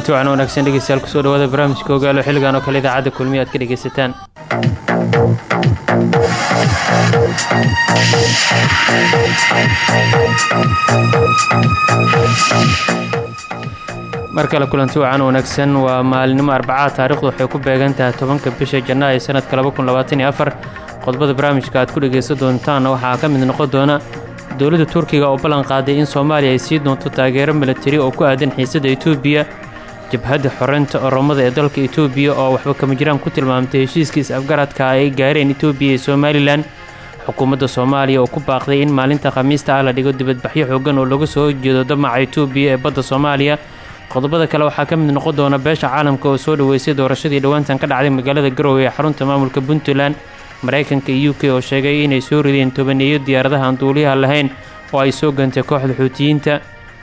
kulanti wacan wanaagsan dhegeystayaal ku soo dhawaada barnaamijka ogaalo xilligan oo kale idaacadda kulmiya ka dhegeysataan. Mar kale kulanti wacan wanaagsan waa maalinimo arbacaa taarikhdu waxay ku beegan tahay tobanka bisha janaayo ee sanadka qodobada barnaamijka aad ku dhegaysan doontaanna waxaa ka mid noqon doona dowladda turkiga oo ballan qaaday in soomaaliya ay sii doonto taageero milatari oo ku aadan xiisadda etoobiya jabhadda xoreynta oromada ee dalka etoobiya oo waxba kama jiraan ku tilmaamtay heshiiskii is-afgaradka ay gaareen etoobiya iyo somalilan xukuumadda soomaaliya oo ku baaqday in maalinta khamiista ah la dhigo dibadbaxyo xoogan oo laga soo horjeedo damaca etoobiya ee badda soomaaliya. Qodobada kale waxaa ka mid noqon doona beesha caalamka oo soo dhoweysay doorashadii dhowaantan ka dhacday magaalada garowe ee xarunta maamulka puntland. Maraykanka iyo u k oo sheegay inay soo rideen tobaneeyo diyaaradaha aan duuliyaha lahayn oo ay soo gantay kooxda xuutiyiinta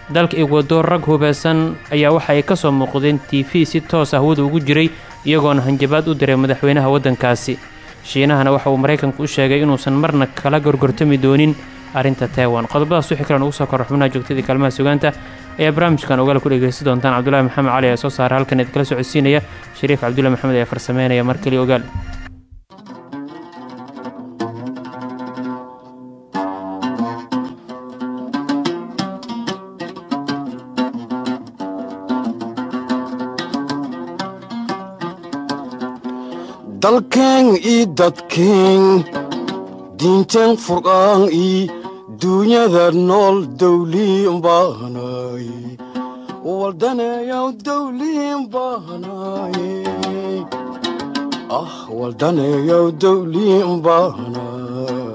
dalka ekwador rag hubeysan ayaa waxa ay ka soo muuqdeen t v si toos ah wada ugu jiray iyagoona hanjabaad u diray madaxweynaha waddankaasi. Shiinahana waxa uu maraykanku u sheegay inuusan marna kala gorgortami doonin arrinta taiwan. Qodobadaas wixii kalen ugu soo kora xubnaha joogtadii kaalmaha sugaanta ayaa barnaamijkan ogaal ku dhegeysan doontaan cabdulahi maxamed cali ee soo saara halkan idin kala socodsiinaya. Shariif cabdullahi maxamed ayaa farsameynaya mar keliya ogaal dalkeen ii dadkeen diinteen furqaan ii duunyada nool dawliin baahnay waldaneeyaw dawliin baahnay ah waldaneeyaw dawliin baahnay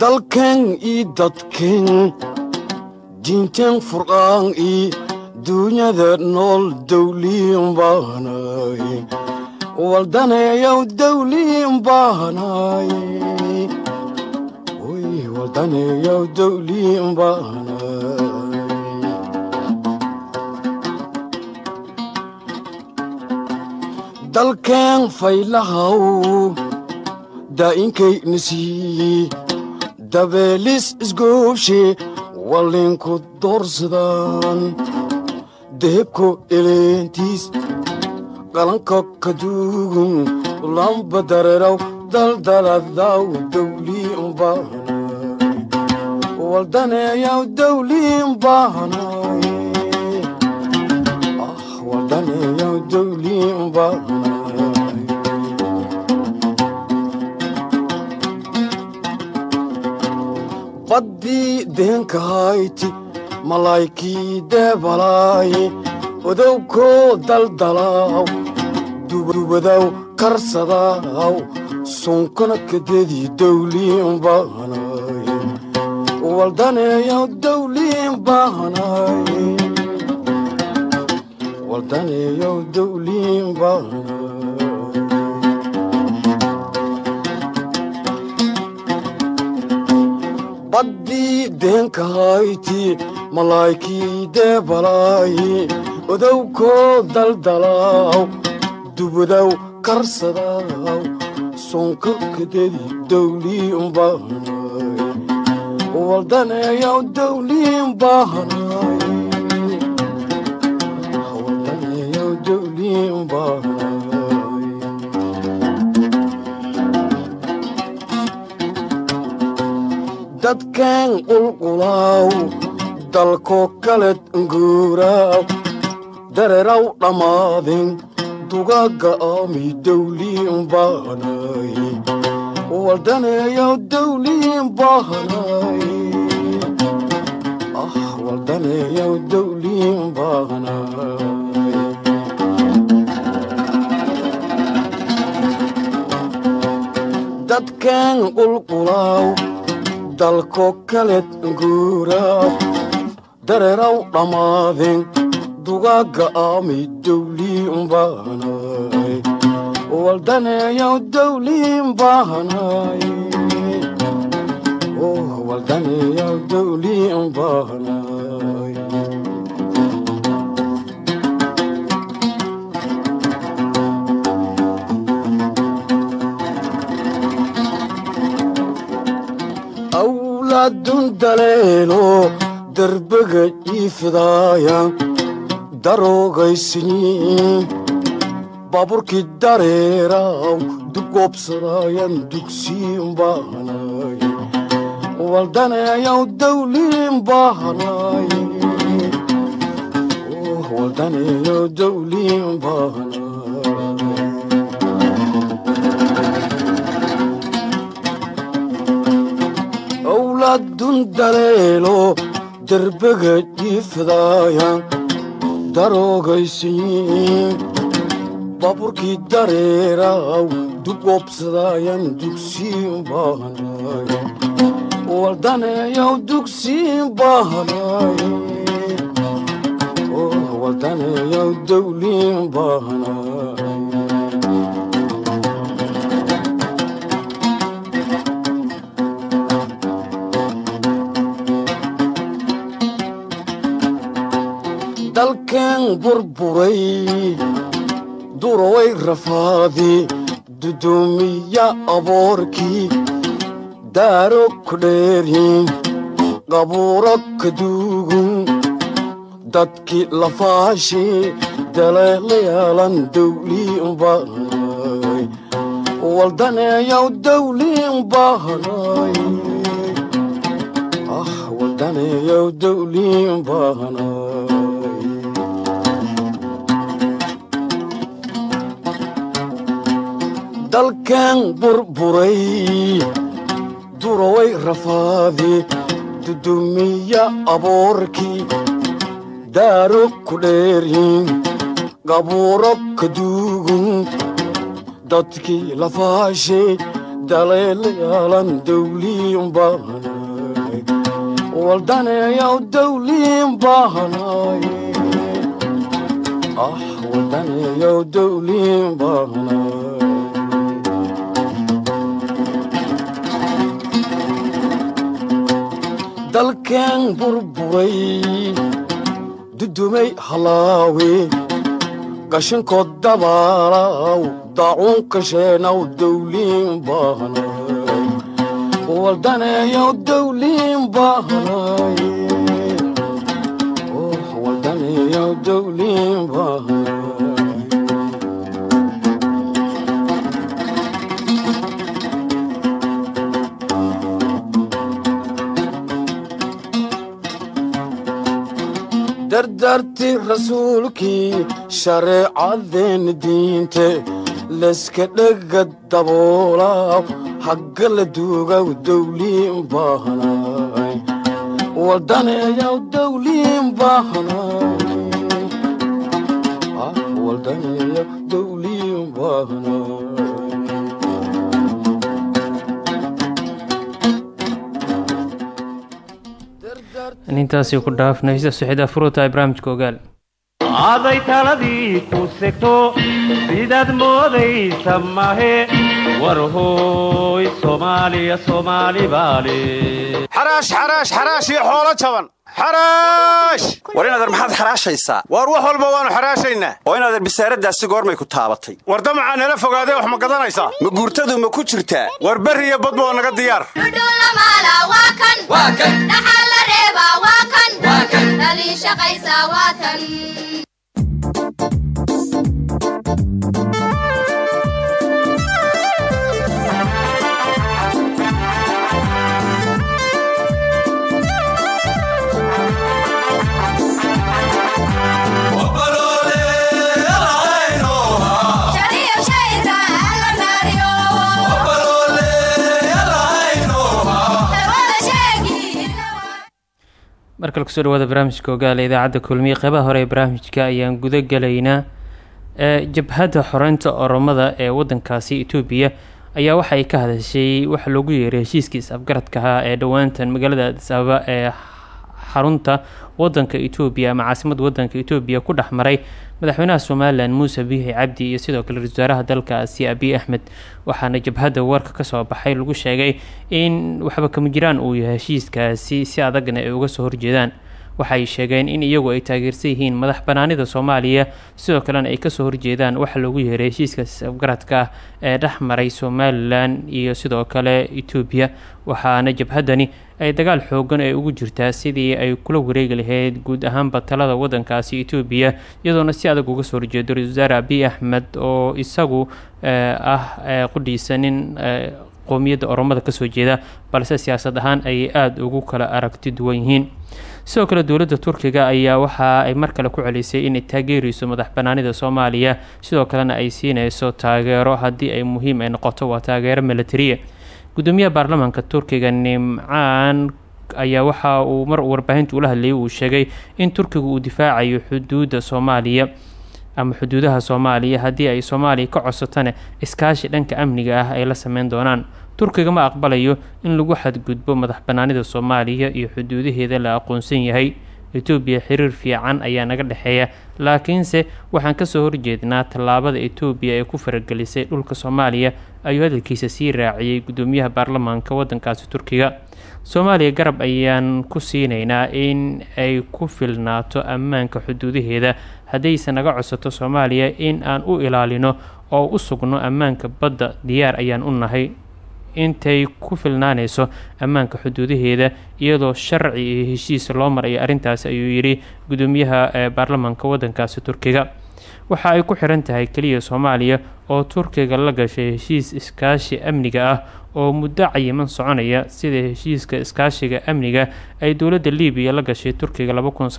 dalkeen ii dadkeen diinteen furqaan ii duunyada nool dawliin baahnay waldaneeyaw dawliin baahnay waldaneeyaw dawliin baahnay dalkeen faylahaw daa'inkayna siiye dabeelis isgoobshe wallinku doorsadaan dehebko eleentiis qalanka kaduugun lamba dareeraw daldaladaw dawliin baahnay waldaneeyaw dawliin baahnay ah waldaneeyaw dawliin baahnay baddii deenkahayti malaykii deebalaaye odowkoo daldalaaw dubadaw karsadaaw sunkana kadedii dawliin baahnay waldaneeyaw dawliin baahnay waldaneeyaw dawliin baahnay baddii deenkahayti malaykii deebalaaye odowkoo daldalaaw dubadaw karsadaaw sonka kadedi dawliin baahnay waldaneeyaw dawliin baahnay waldaneeyaw dadkeen qulqulaaw dalko kaled nguuraaw dareeraw dhammaadin dugaagga aami dawliin baahnay waldaneeyaw dawliin baahnay ah waldaneeyaw dawliin baahnay dadkeen qulqulaaw dalko kaled nguuraaw dareeraw dhammaadin dugaagga aami dawliin baahnay waldaneeyaw dawliin baahnay waldaneeyaw dawliin baahnay owlaadun daleelo derbaga iifidaaya daroogaysiniin baaburkii dareeraw dugoobsadaayan dugsiin baahanaay waldaneeyaw dawliin baahanaay waldaneeyaw dawliin derbaga iifidaaya daroogaysiin baaburkii dareeraw dugoobsadaayan dugsiin baahanaay waldaneeyaw dugsiin baahanaay waldaneeyaw dawliin baahanaay dalkeen burburay duroway rafaadi dudoomiya aboorkii daaro ku dheerhin qabuuro ka duugun dadkii lafaashi daleelayaalan dawliin baahanaay waldaneeyaw dawliin baahanaay waldaneeyaw dawliin baahanaay dalkeen burburay duroway rafaadi dudumiya aboorkii daaro ku dheerhin qabuuro ka duugun dadkii lafaashe daleelayaalan dawliin baahanaay waldaneeyaw dawliin baahanaay ah waldaneeyaw dawliin baahanaay dalkeen burburay dudumay halaawe gashankood dabaalaw daacuunkasheenaw dawliin baahanaay waldaneeyaw baahanaay dardarti rasuulkii shareecadeen diinte layska dhega daboolaaw hagga la duugaw dawliin baahanaay waldaneeyaw dawliin baahanaay intaasi ku dhaafnay sida suxida furuta barnaamijka ogaal aday taladii ku segto sidaad moodaysa mahe warhooy soomaaliya soomaali baale xaraash xaraash xaraash iyo xoolo jaban. Xaraash war inadeer maxaad xaraashaysaa waar wax walba waannu xaraashaynaa oo inadeer bisaaradaasi goormay ku taabatay. War damacaa nala fogaadee wax ma gadanaysaa? Ma guurtadu ma ku jirtaa? War berri iyo badba oo naga diyaar markale ku soo dhawaada barnaamijka ogaala idaacadda kulmiye qeybaha hore ee barnaamijka ayaan guda gelaynaa jabhadda xoreynta oromada ee wadankaasi etoobiya ayaa waxay ka hadashay waxa loogu yeeray heshiiskii is-afgaradka ahaa ee dhowaantan magaalada adis ababa ee xarunta wadanka etoobiya ama caasimadda wadanka etoobiya ku dhex maray madaxweynaha somalilan muuse biixi cabdi iyo sidoo kale ra'isul wasaaraha dalkaasi abiy axmed waxaana jabhadda warka ka soo baxay lagu sheegay in waxba kama jiraan uu yahay heshiiskaasi si adagna ay uga soo horjeedaan waxay sheegeen in iyagu ay taageersan yihiin madax banaanida soomaaliya. Sidoo kalena ay ka soo horjeedaan waxa loogu yeeray heshiiska afgaradka ah ee dhex maray somalilan iyo sidoo kale etoobiya waxaana jabhaddani ay dagaal xoogan ay ugu jirtaa sidii ay kula wareegi lahayd guud ahaanba talada wadankaasi etoobiya iyadoona si adag uga soo horjeedo ra'isul wasaare abiy axmed oo isagu ah qudhiisa nin qowmiyadda oromada ka soo jeeda balse siyaasad ahaan ayay aada ugu kala aragti duwan yihiin sidoo kale dowladda turkiga ayaa waxa ay mar kale ku celisay inay taageereyso madax banaanida soomaaliya. Sidoo kalena ay siineyso taageero haddii ay muhiim ay noqoto waa taageero milatariya gudoomiyaha baarlamaanka turkiga nimcaan ayaa waxa uu mar warbaahinta ula hadlayay uu sheegay in turkiga uu difaacayo xuduudda soomaaliya ama xuduudaha soomaaliya haddii ay soomaaliya ka codsatana iskaashi dhanka amniga ah ay la sameyn doonaan turkiga ma aqbalayo in lagu xadgudbo madax banaanida soomaaliya iyo xuduudaheeda la aqoonsan yahay. Etoobiya xiriir fiican ayaa naga dhexeeya laakiinse waxaan ka soo horjeednaa tallaabada etoobiya ee ku faragelisay dhulka soomaaliya ayuu hadalkiisa sii raaciyey gudoomiyaha baarlamaanka wadankaasi turkiga. Soomaaliya garab ayaan ku siinaynaa in ay ku filnaato ammaanka xuduudaheeda. Haddayse naga codsato soomaaliya in aan u ilaalino oo u sugno ammaanka badda diyaar ayaan u nahay intay ku filnaaneyso ammaanka xuduudaheeda iyadoo sharci iyo heshiis loo marayo arrintaasi ayuu yidhi gudoomiyaha baarlamaanka wadankaasi turkiga. Waxa ay ku xiran tahay keliya soomaaliya oo turkiga la gashay heshiis iskaashi amniga ah oo muddo cayiman soconaya sida heshiiska iskaashiga amniga ay dowladda libiya la gashay turkiga laba kun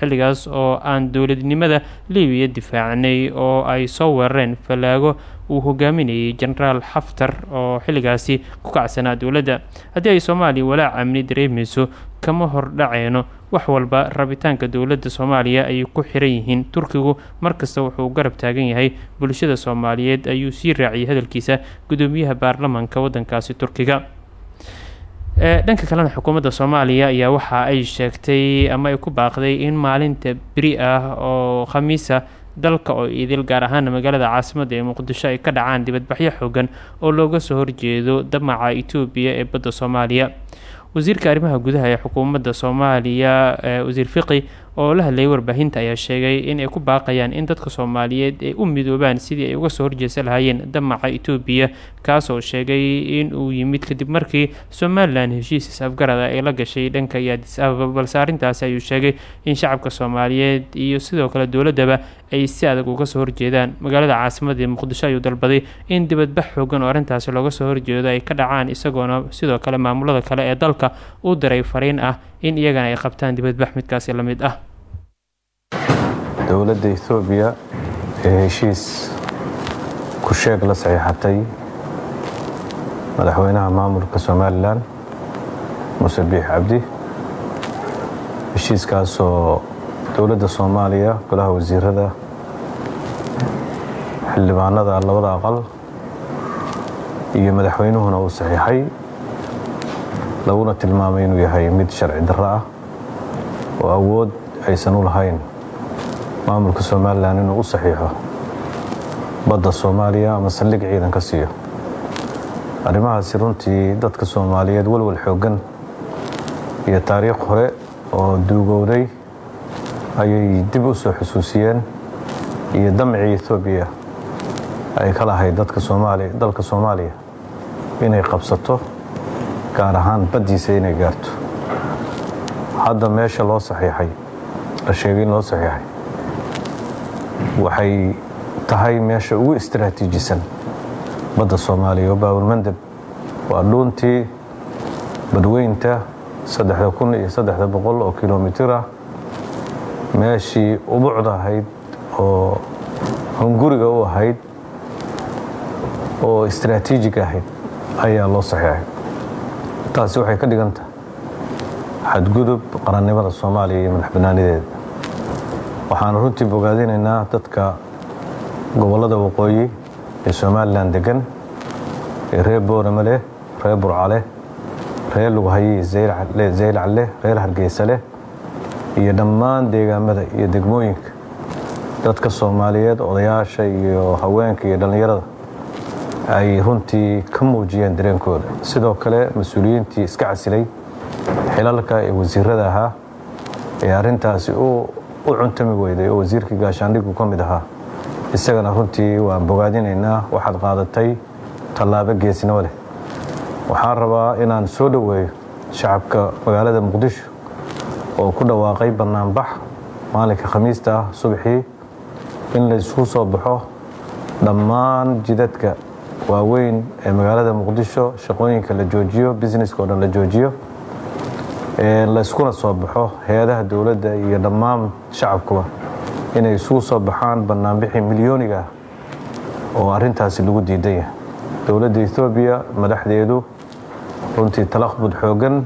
xilligaas oo aan dowladnimada libiya difaacnay oo ay soo weerareen falaago uu hogaaminayay jenaraal xaftar oo xilligaasi ku kacsanaa dowladda. Haddii ay soomaaliya walaac amni dareemeyso kama hordhaceyno wax walba rabitaanka dowladda soomaaliya ayay ku xiran yihiin. Turkigu markasta wuxuu garab taagan yahay. Bulshada soomaaliyeed ayuu sii raaciyay hadalkiisa gudoomiyaha baarlamaanka wadankaasi turkiga. Dhanka kalena xukuumadda soomaaliya ayaa waxa ay sheegtay ama ay ku baaqday in maalinta beri ah oo khamiisa dalka oo idil gaar ahaana magaalada caasimadda ee muqdisho ay ka dhacaan dibadbaxyo xoogan oo looga soo horjeedo damaca etoobiya ee badda soomaaliya wasiirka arrimaha gudaha ee xukuumadda soomaaliya wasiir fiqi oo la hadlayay warbaahinta ayaa sheegay in ay ku baaqayaan in dadka soomaaliyeed ay u midoobaan sidii ay uga soo horjeesa lahaayeen damaca etoobiya kaasoo sheegay in uu yimid kadib markii somalilan heshiis is-afgarada ay la gashay dhanka iyo adis ababa balse arrintaasi ayuu sheegay in shacabka soomaaliyeed iyo sidoo kale dowladdaba ay si adag uga soo horjeedaan. Magaalada caasimada ee muqdisho ayuu dalbaday in dibadbax xoogan oo arrintaasi looga soo horjeedo ay ka dhacaan isagoona sidoo kale maamulada kale ee dalka u diray fariin ah in iyagana ay qabtaan dibadbax midkaasi la mid ah. Dowladda ethoobiya ee heshiis ku sheeg la saxiixatay madaxweynaha maamulka somalilan muse cabdi heshiiskaasoo dowladda soomaaliya golaha wasiirada xildhibaanada labada aqal iyo madaxweynuhuna uu saxiixay laguna tilmaamay inuu yahay mid sharci darro ah oo awood aysan u lahayn maamulka somalilan inuu u saxiixo badda soomaaliya ama saldhig ciidan ka siiyo. Arrimahaasi runtii dadka soomaaliyeed walwal xooggan iyo taariikh hore oo duugowday ayay dib u soo xusuusiyeen iyo damcii ethoobiya ay ka lahayd dadka soomaaliya dalka soomaaliya inay qabsato gaar ahaan baddiisa inay gaarto. Hadda meesha loo saxiixay in loo saxiixay waxay tahay meesha ugu istaraatiijisan. Badda soomaaliya oo baawulmandeb waa dhuuntii badweynta oo kilomitir ah. Meeshii ubucda ahayd oo hunguriga u ahayd oo istaraatiijig ahayd ayaa loo saxiixay taasi waxay ka dhigan tahay xadgudub qarannimada soomaaliya iyo madax bannaanideeda waxaanu runtii bogaadinaynaa dadka gobollada waqooyi ee somalilan degan ee reer boorame leh reer burcaleh reer lughaye zaylac leh reer hargeysa leh iyo dhammaan deegaamada iyo degmooyinka. Dadka soomaaliyeed odayaasha iyo haweenka iyo dhallinyarada ay runtii ka muujiyeen dareenkooda. Sidoo kale mas'uuliyiintii iska casilay xilalka ee wasiirada ahaa ee arrintaasi u cuntami weyday oo wasiirkii gaashaandhigu ka mid ahaa. Isagana runtii waan bogaadinaynaa waxaad qaadatay tallaabo geesnimo leh. Waxaan rabaa inaan soo dhoweeyo shacabka magaalada muqdisho oo ku dhawaaqay bannaanbax maalinka khamiista ah subaxii in la isugu soo baxo dhammaan jidadka waaweyn ee magaalada muqdisho shaqooyinka la joojiyo businesska oo dhan la joojiyo layskuna soo baxo hay'adaha dowladda iyo dhammaan shacabkuba inay isugu soo baxaan bannaanbixii milyooniga ah oo arrintaasi lagu diidan dowladda ethoobiya madaxdeedu runtii talaqbud xooggan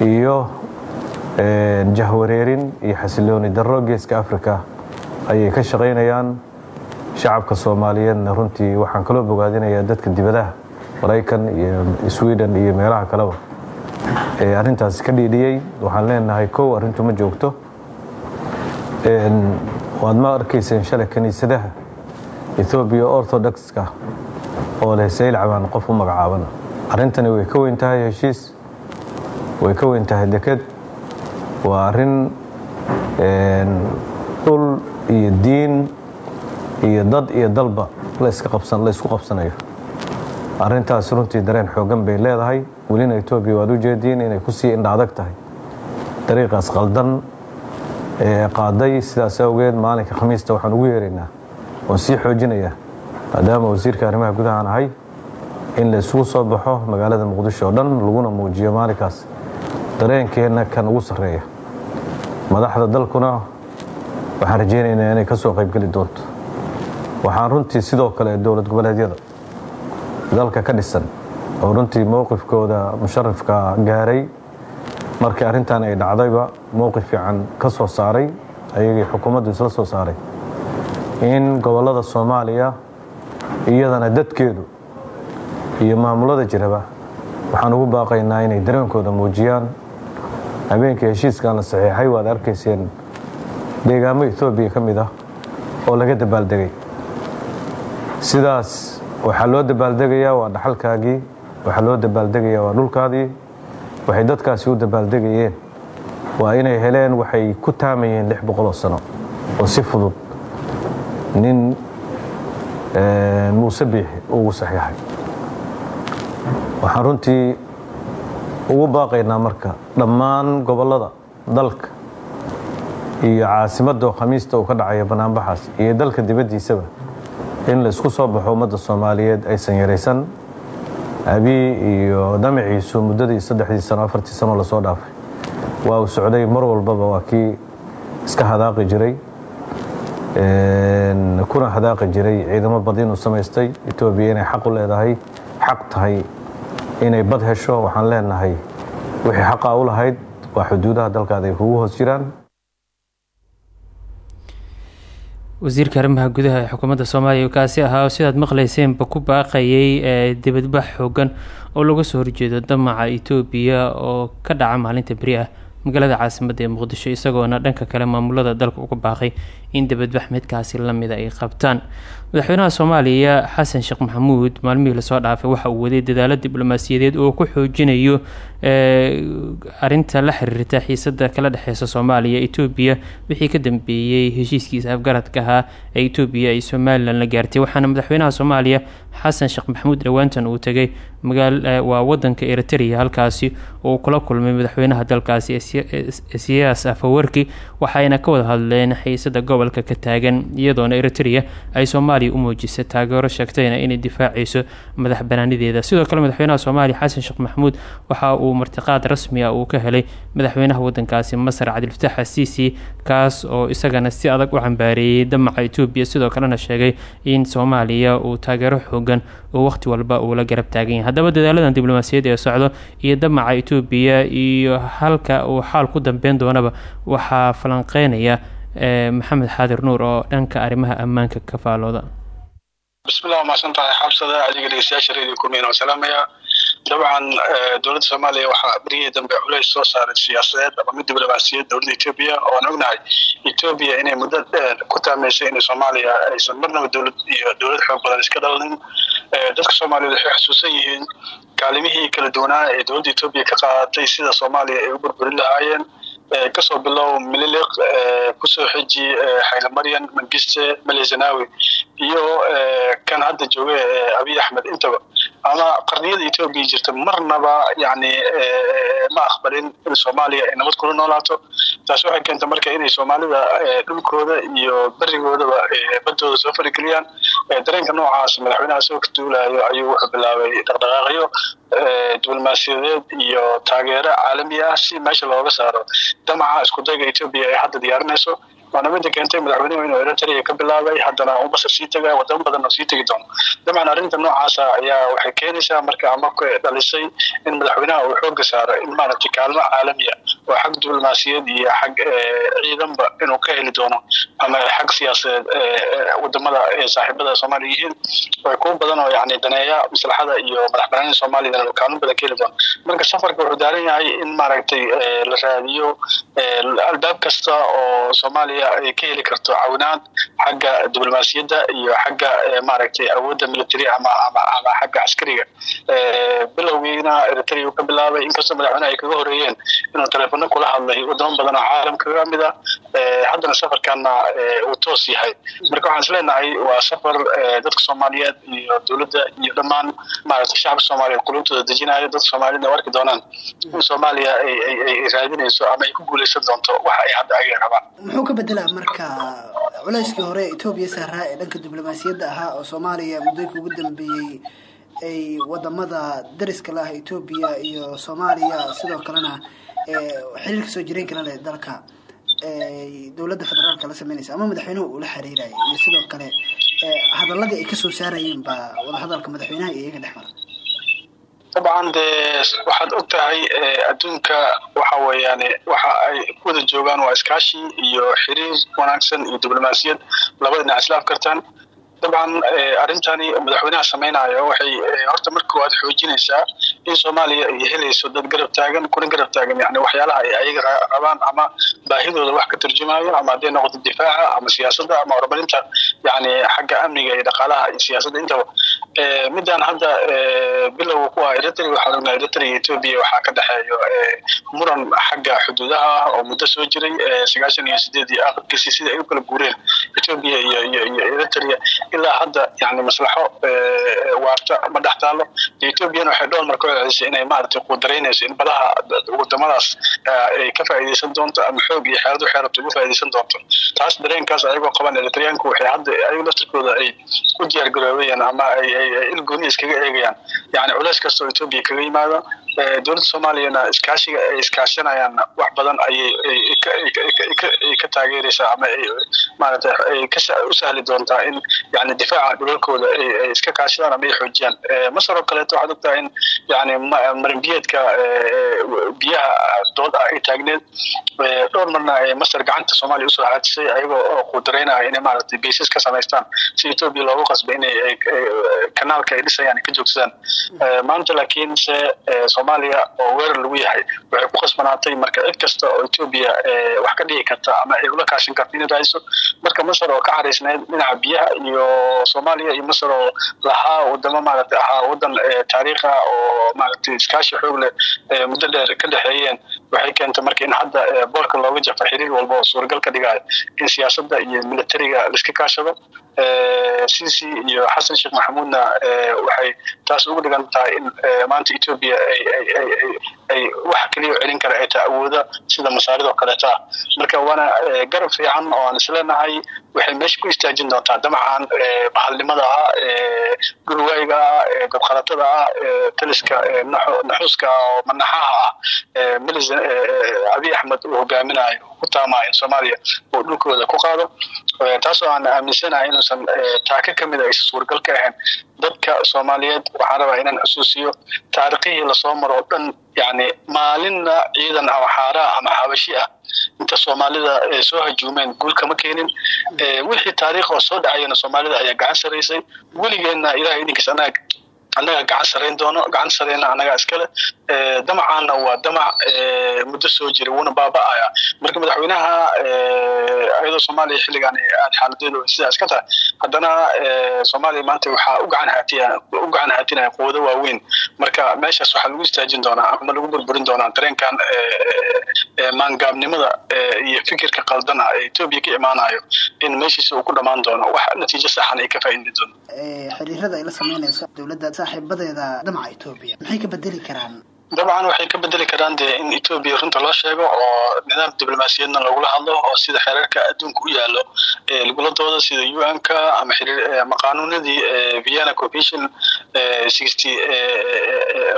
iyo jahwareerin iyo xasilooni darro geeska afrika ayay ka shaqaynayaan shacabka soomaaliyeedna runtii waxaan kaloo bogaadinayaa dadka dibadaha maraykan iyo sweden iyo meelaha kaleba. Ee arrintaasi ka dhiidhiyey waxaan leenahay kow arrintu ma joogto. Waad ma arkayseen shalay kiniisadaha ethoobiya orthodoxka oo leh saylcabaan qof u magacaaban arrintani way ka weyn tahay heshiis. Way ka weyn tahay deked. Waa arrin dhul iyo diin iyo dad iyo dalba laysku qabsanayo. Arrintaas runtii dareen xooggan bay leedahay. Welina etoobiya waad u jeediin inay ku sii indha adag tahay. Dariiqaas qaldan ee qaaday sidaas awgeed maalinka khamiista waxaan ugu yeeraynaa oon sii xoojinayaa maadaama wasiirka arrimaha gudahaan ahay in la isugu soo baxo magaalada muqdisho oo dhan laguna muujiyo maalinkaas. Dareenkeenna kan ugu sarreeya. Madaxda dalkuna waxaan rajaynaynaa inay ka soo qaybgeli doonto waxaan runtii sidoo kale dowlad goboleedyada dalka ka dhisan oo runtii mowqifkooda musharafka gaaray. Markii arrintan ay dhacdayba mowqif fiican ka soo saaray ayagii xukuumaddu isla soo saaray. In gobollada soomaaliya iyadana dadkeedu iyo maamulada jiraba waxaan ugu baaqaynaa inay dareenkooda muujiyaan. Habeenkii heshiiskan la saxiixay waad arkayseen deegaamo etoobiya ka mid ah oo laga dabaaldegay sidaas waxaa loo dabaaldegayaa waa dhaxalkaagii waxaa loo dabaaldegayaa waa dhulkaadii waxay dadkaasi u dabaaldegayeen. Waa inay heleen waxay ku taamayeen lix boqoloo sano oo si fudud nin muuse biixi ugu saxiixay waxaan runtii ugu baaqaynaa marka dhammaan gobollada dalka iyo caasimadda khamiista uu ka dhacaya bannaanbaxaas iyo dalka dibaddiisaba in laysku soo baxo ummadda soomaaliyeed aysan yaraysan. Abii iyo damaciisu muddadii saddexdii sano afartii sano la soo dhaafay. Waa uu socday mar walbaba waa kii iska hadaaqi jiray kuna hadaaqi jiray ciidamo bad inuu samaystay. Etoobiya inay u leedahay xaq tahay inay bad hesho waxaan leenahay wixii xaqaa u lahayd waa xuduudaha dalkaada ay kugu hoos jiraan wasiirka arrimaha gudaha ee xukuumadda soomaaliya kaasi ahaa oo sidaad maqlayseenba ku baaqayay dibadbax xoogan oo laga soo horjeedo damaca etoobiya oo ka dhaca maalinta beri ah. Magaalada caasimadda ee muqdisho isagoona dhanka kale maamulada dalka uga baaqay in dibadbax midkaasi lamida ay qabtaan madaxweynaha soomaaliya xasan sheekh maxamuud maalmihii la soo dhaafay waxa uu waday dadaalo diblomaasiyadeed oo ku xoojinayo arinta la xiriirta xiisada kala dhexeysa soomaaliya etoobiya wixii ka dambeeyey heshiiskiisa afgaradka ahaa ee etoobiya ay somalilan la gaartay. Waxaana madaxweynaha soomaaliya xasan sheekh maxamuud dhowaantan uu tegay waa wadanka eritrea halkaasi uu kula kulmay madaxweynaha dalkaasi siyaas afawarki waxayna ka wada hadleen xiisada gobolka ka taagan iyadoona eritrea ay soomaaliya u muujisay taageero sheegtayna inay difaacayso madax banaanideeda. Sidoo kale madaxweynaha soomaaliya xasan sheekh maxamuud waxa uu martiqaad rasmi ah uu ka helay madaxweynaha wadankaasi masar cabdilfataax asiisi kaas oo isagana si adag u cambaareeyey damaca etoobiya sidoo kalena sheegay in soomaaliya uu taageero xoogan oo waqhti walba uu la garab taagan yahay. Haddaba dadaaladan diblomaasiyad ee socdo iyo damaca etoobiya iyo halka uu xaal ku dambeyn doonaba waxaa falanqeynaya maxamed xaadir nuur oo dhanka arrimaha ammaanka ka faalooda bismillah waa mahadsan tahay xabsada adiga dhegeystayaasha radio kulmiyan waan salaamayaa dabcan dowladda soomaaliya waxaa berihii dambe culays soo saaray siyaasadeed ama mid diblomaasiyad dowladda etoobiya oo aan ognahay etoobiya inay muddo dheer ku taameysay in soomaaliya aysan marnaba dowlad iyo dowlad xoog badan iska dhalinin dadka soomaaliyeed waxay xusuusan yihiin kaalimihii kala duwanaa ee dowladda etoobiya ka qaadatay sida soomaaliya ay u burburin lahaayeen ka soo bilow mililiq ku soo xiji xaylamaryan mangiste malezenawi iyo kan hadda jooga abiy axmed intaba ama qarniyada etoobiya jirta marnaba yani ma aqbalin in soomaaliya ay nabad kula noolaato taas waxay keentay marka inay soomaalida dhulkooda iyo berigoodaba badooda soo farageliyaan dareenka noocaas madaxweynaha soo ka duulayo ayuu wuxuu bilaabay dhaqdhaqaaqyo diblomaasiyadeed iyo taageero caalami ah si meesha looga saaro damaca iskudayga etoobiya ee hadda diyaarinayso mida keentay madaxweynuhu inuu eritrea ka bilaabay haddana uu masar sii taga wadamo badan oo sii tegi doono dabcan arrinta noocaasa ayaa waxay keenaysaa marka ama dhalisay in madaxweynaha uu xooga saaro in maaragtay kaalmo caalamiya oo xag diblomaasiyad iyo xag ciidanba inuu ka heli doono ama xag siyaasadeed waddamada saaxiibada soomaaliya yihiin. Way kuwa badan oo yani daneeya maslaxada iyo madax banaanida soomaaliyana kaalmo badan ka heli doono marka safarka wuxuu daaran yahay in maaragtay la raadiyo albaab kasta oo soomaaliya ay ka heli karto cawinaad xagga diblomaasiyadda iyo xagga maaragtay awoodda military ama ama ama xagga caskariga bilowgiina eritrea uu ka bilaabay inkastoo madaxweynaha ay kaga horeeyeen inuu teleefono kula hadlay wadamo badan oo caalamka ka mid ah haddana safarkana uu toos yahay. Marka waxaan is leenahay waa safar dadka soomaaliyeed iyo dowladda iyo dhammaan maaragtay shacabka soomaaliyeed qulubtooda dejinayo dadka soomaaliyed ay arki doonaan in soomaaliya ay ay raadinayso ama ay ku guuleysan doonto waxa ay hadda ayaga rabaan. Muxuu ka bedelaa marka culayskii hore etoobiya saaraa ee dhanka diblomaasiyadda ahaa oo soomaaliya muddooyinka ugu dambeeyey ay waddamada dariska la ah etoobiya iyo soomaaliya sidoo kalena xiriirka soo jireenka la leh dalka dowladda federaalka la sameynaysa ama madaxweynuhu uu la xiriiraya iyo sidoo kale hadaladii ay ka soo saarayeen baa wadahadalka madaxweynaha iyo iyaga dhex mara. Dabcan dee waxaad og tahay adduunka waxa weeyaan waxa ay ku wada joogaan waa iskaashi iyo xiriir wanaagsan iyo diblomaasiyad labada dhinac islaaf kartaan. Dabcan arrintani madaxweynaha samaynayo waxay horta marka koowaad xoojinaysaa in soomaaliya ay helayso dad garab taagan kuna garab taagan yani waxyaalaha ay ayaga rabaan ama baahidooda wax ka turjumayo ama hadday noqoto difaaca ama siyaasadda ama horumarinta yani xagga amniga iyo dhaqaalaha iyo siyaasadda intaba midaan hadda bilowga ku ah eritrea waxaan ognahay eritrea iyo etoobiya waxaa ka dhexeeyo muran xagga xuduudaha ah oo muddo soo jiray sagaashan iyo sideed iyo sida ay u kala guureen etoobiya iyo iyo iyo ilaa hadda yani maslaxo waarta ma dhex taalo etoobiyana waxay celcelisay inay maaragtay qudaraynayso in badaha wadamadaas ay ka faa'iidaysan doonto ama xoog iyo xeeladu xeerabta ugu faa'iidaysan doonto. Taas dareenkaas ayagoo qaban eritreanku waxay hadda ayagu laftirkooda ay u diyaar garoobayaan ama ay il gooni iskaga eegayaan. Yani culays kasta oo etoobiya kaga yimaado dowladda soomaaliyana iskaashiga ay iskaashanayaan wax badan ayay ka taageeraysaa ama maaragtay ay u sahli doontaa in yani difaaca dhulalkooda ay iska kaashadaan ama ay xoojiyaan. Masar oo kaleeto waxaad ogtahay in yani marinbiyeedka biyaha dood ah ay taagneed dhowr marna masar gacanta soomaaliya u soo haajisay ayagoo oo qudaraynaya inay maaragtay baysas ka samaystaan si etoobiya loogu qasbay inay kanaalka ay dhisayaan ay ka joogsadaan. Maanta laakiin se soomaaliya oo weerar lagu yahay waxay ku qasbanaatay marka cid kasta oo etoobiya wax ka dhigi karta ama ay ula kaashan karta inay raadiso marka masar oo ka caraysnayd dhinaca biyaha iyo soomaaliya iyo masar oo lahaa wadamo maaragtay ahaa wadan taariikha oo maaragtay iskaashi xoog leh muddo dheer ka dhexeeyeen waxay keentay marka in hadda boorka looga jafa xiriir walba oo suuragal ka dhigayo in siyaasadda iyo militariga laiska kaashado sisi iyo xasan sheekh maxamuudna waxay taas ugu dhigan tahay in maanta etoobiya ay waxa keliya celin kara ay tahay awooda sida masaaridoo kaleeta marka waana garab fiican oo aan isleenahay waxay meesha ku istaajin doontaa damacan bahalnimada ah gurwayga ah dabkhalatada ah taliska naxuuska oo manaxaha ah abiy axmed uu hogaaminayo ku taamaya in soomaaliya uu dhulkooda ku qaado. Taasoo aan aaminsanahay inuusan taaka ka mid a aysan suuragal ka ahayn dadka soomaaliyeed. Waxaan rabaa inaan xusuusiyo taarikhihii la soo maro dhan yani maalinna ciidan ama xaaraa ama xabashi ah. Inta soomaalida soo hajuumeen guul kama keenin. Wixii taariikh oo soo dhacayana soomaalida ayaa gacan saraysay weligeenna ilahay idinkiis anaag annaga gacan sarayn doono gacan sarayna annaga iskale damacaana waa damac muddo soo jira wuuna baaba'aya. Marka madaxweynaha iyadoo soomaaliya xilligan aad xaaladeedu sidaas ka tahay haddana soomaaliya maanta waxaa u gacan haatiya u gacan haatinaya quwado waaweyn. Marka meeshaas waxaa lagu istaajin doonaa ama lagu burburin doonaa dareenkan maangaabnimada iyo fikirka qaldana ee etoobiya ka imaanayo in meeshiisa uu ku dhammaan doono. Wax natiijo saxan ay ka faa'iidi doonto. Xiriirada ay la sameynayso dowladda saaxiibadeeda damaca etoobiya maxay ka bedeli karaan dabcan waxay ka bedeli karaan dee in etoobiya runta loo sheego oo nidaam diblomaasiyadna lagula hadlo oo sida xeerarka adduunka u yaalo lagula doodo sida u n ka ama ama qaanuunadii vienna commission sixty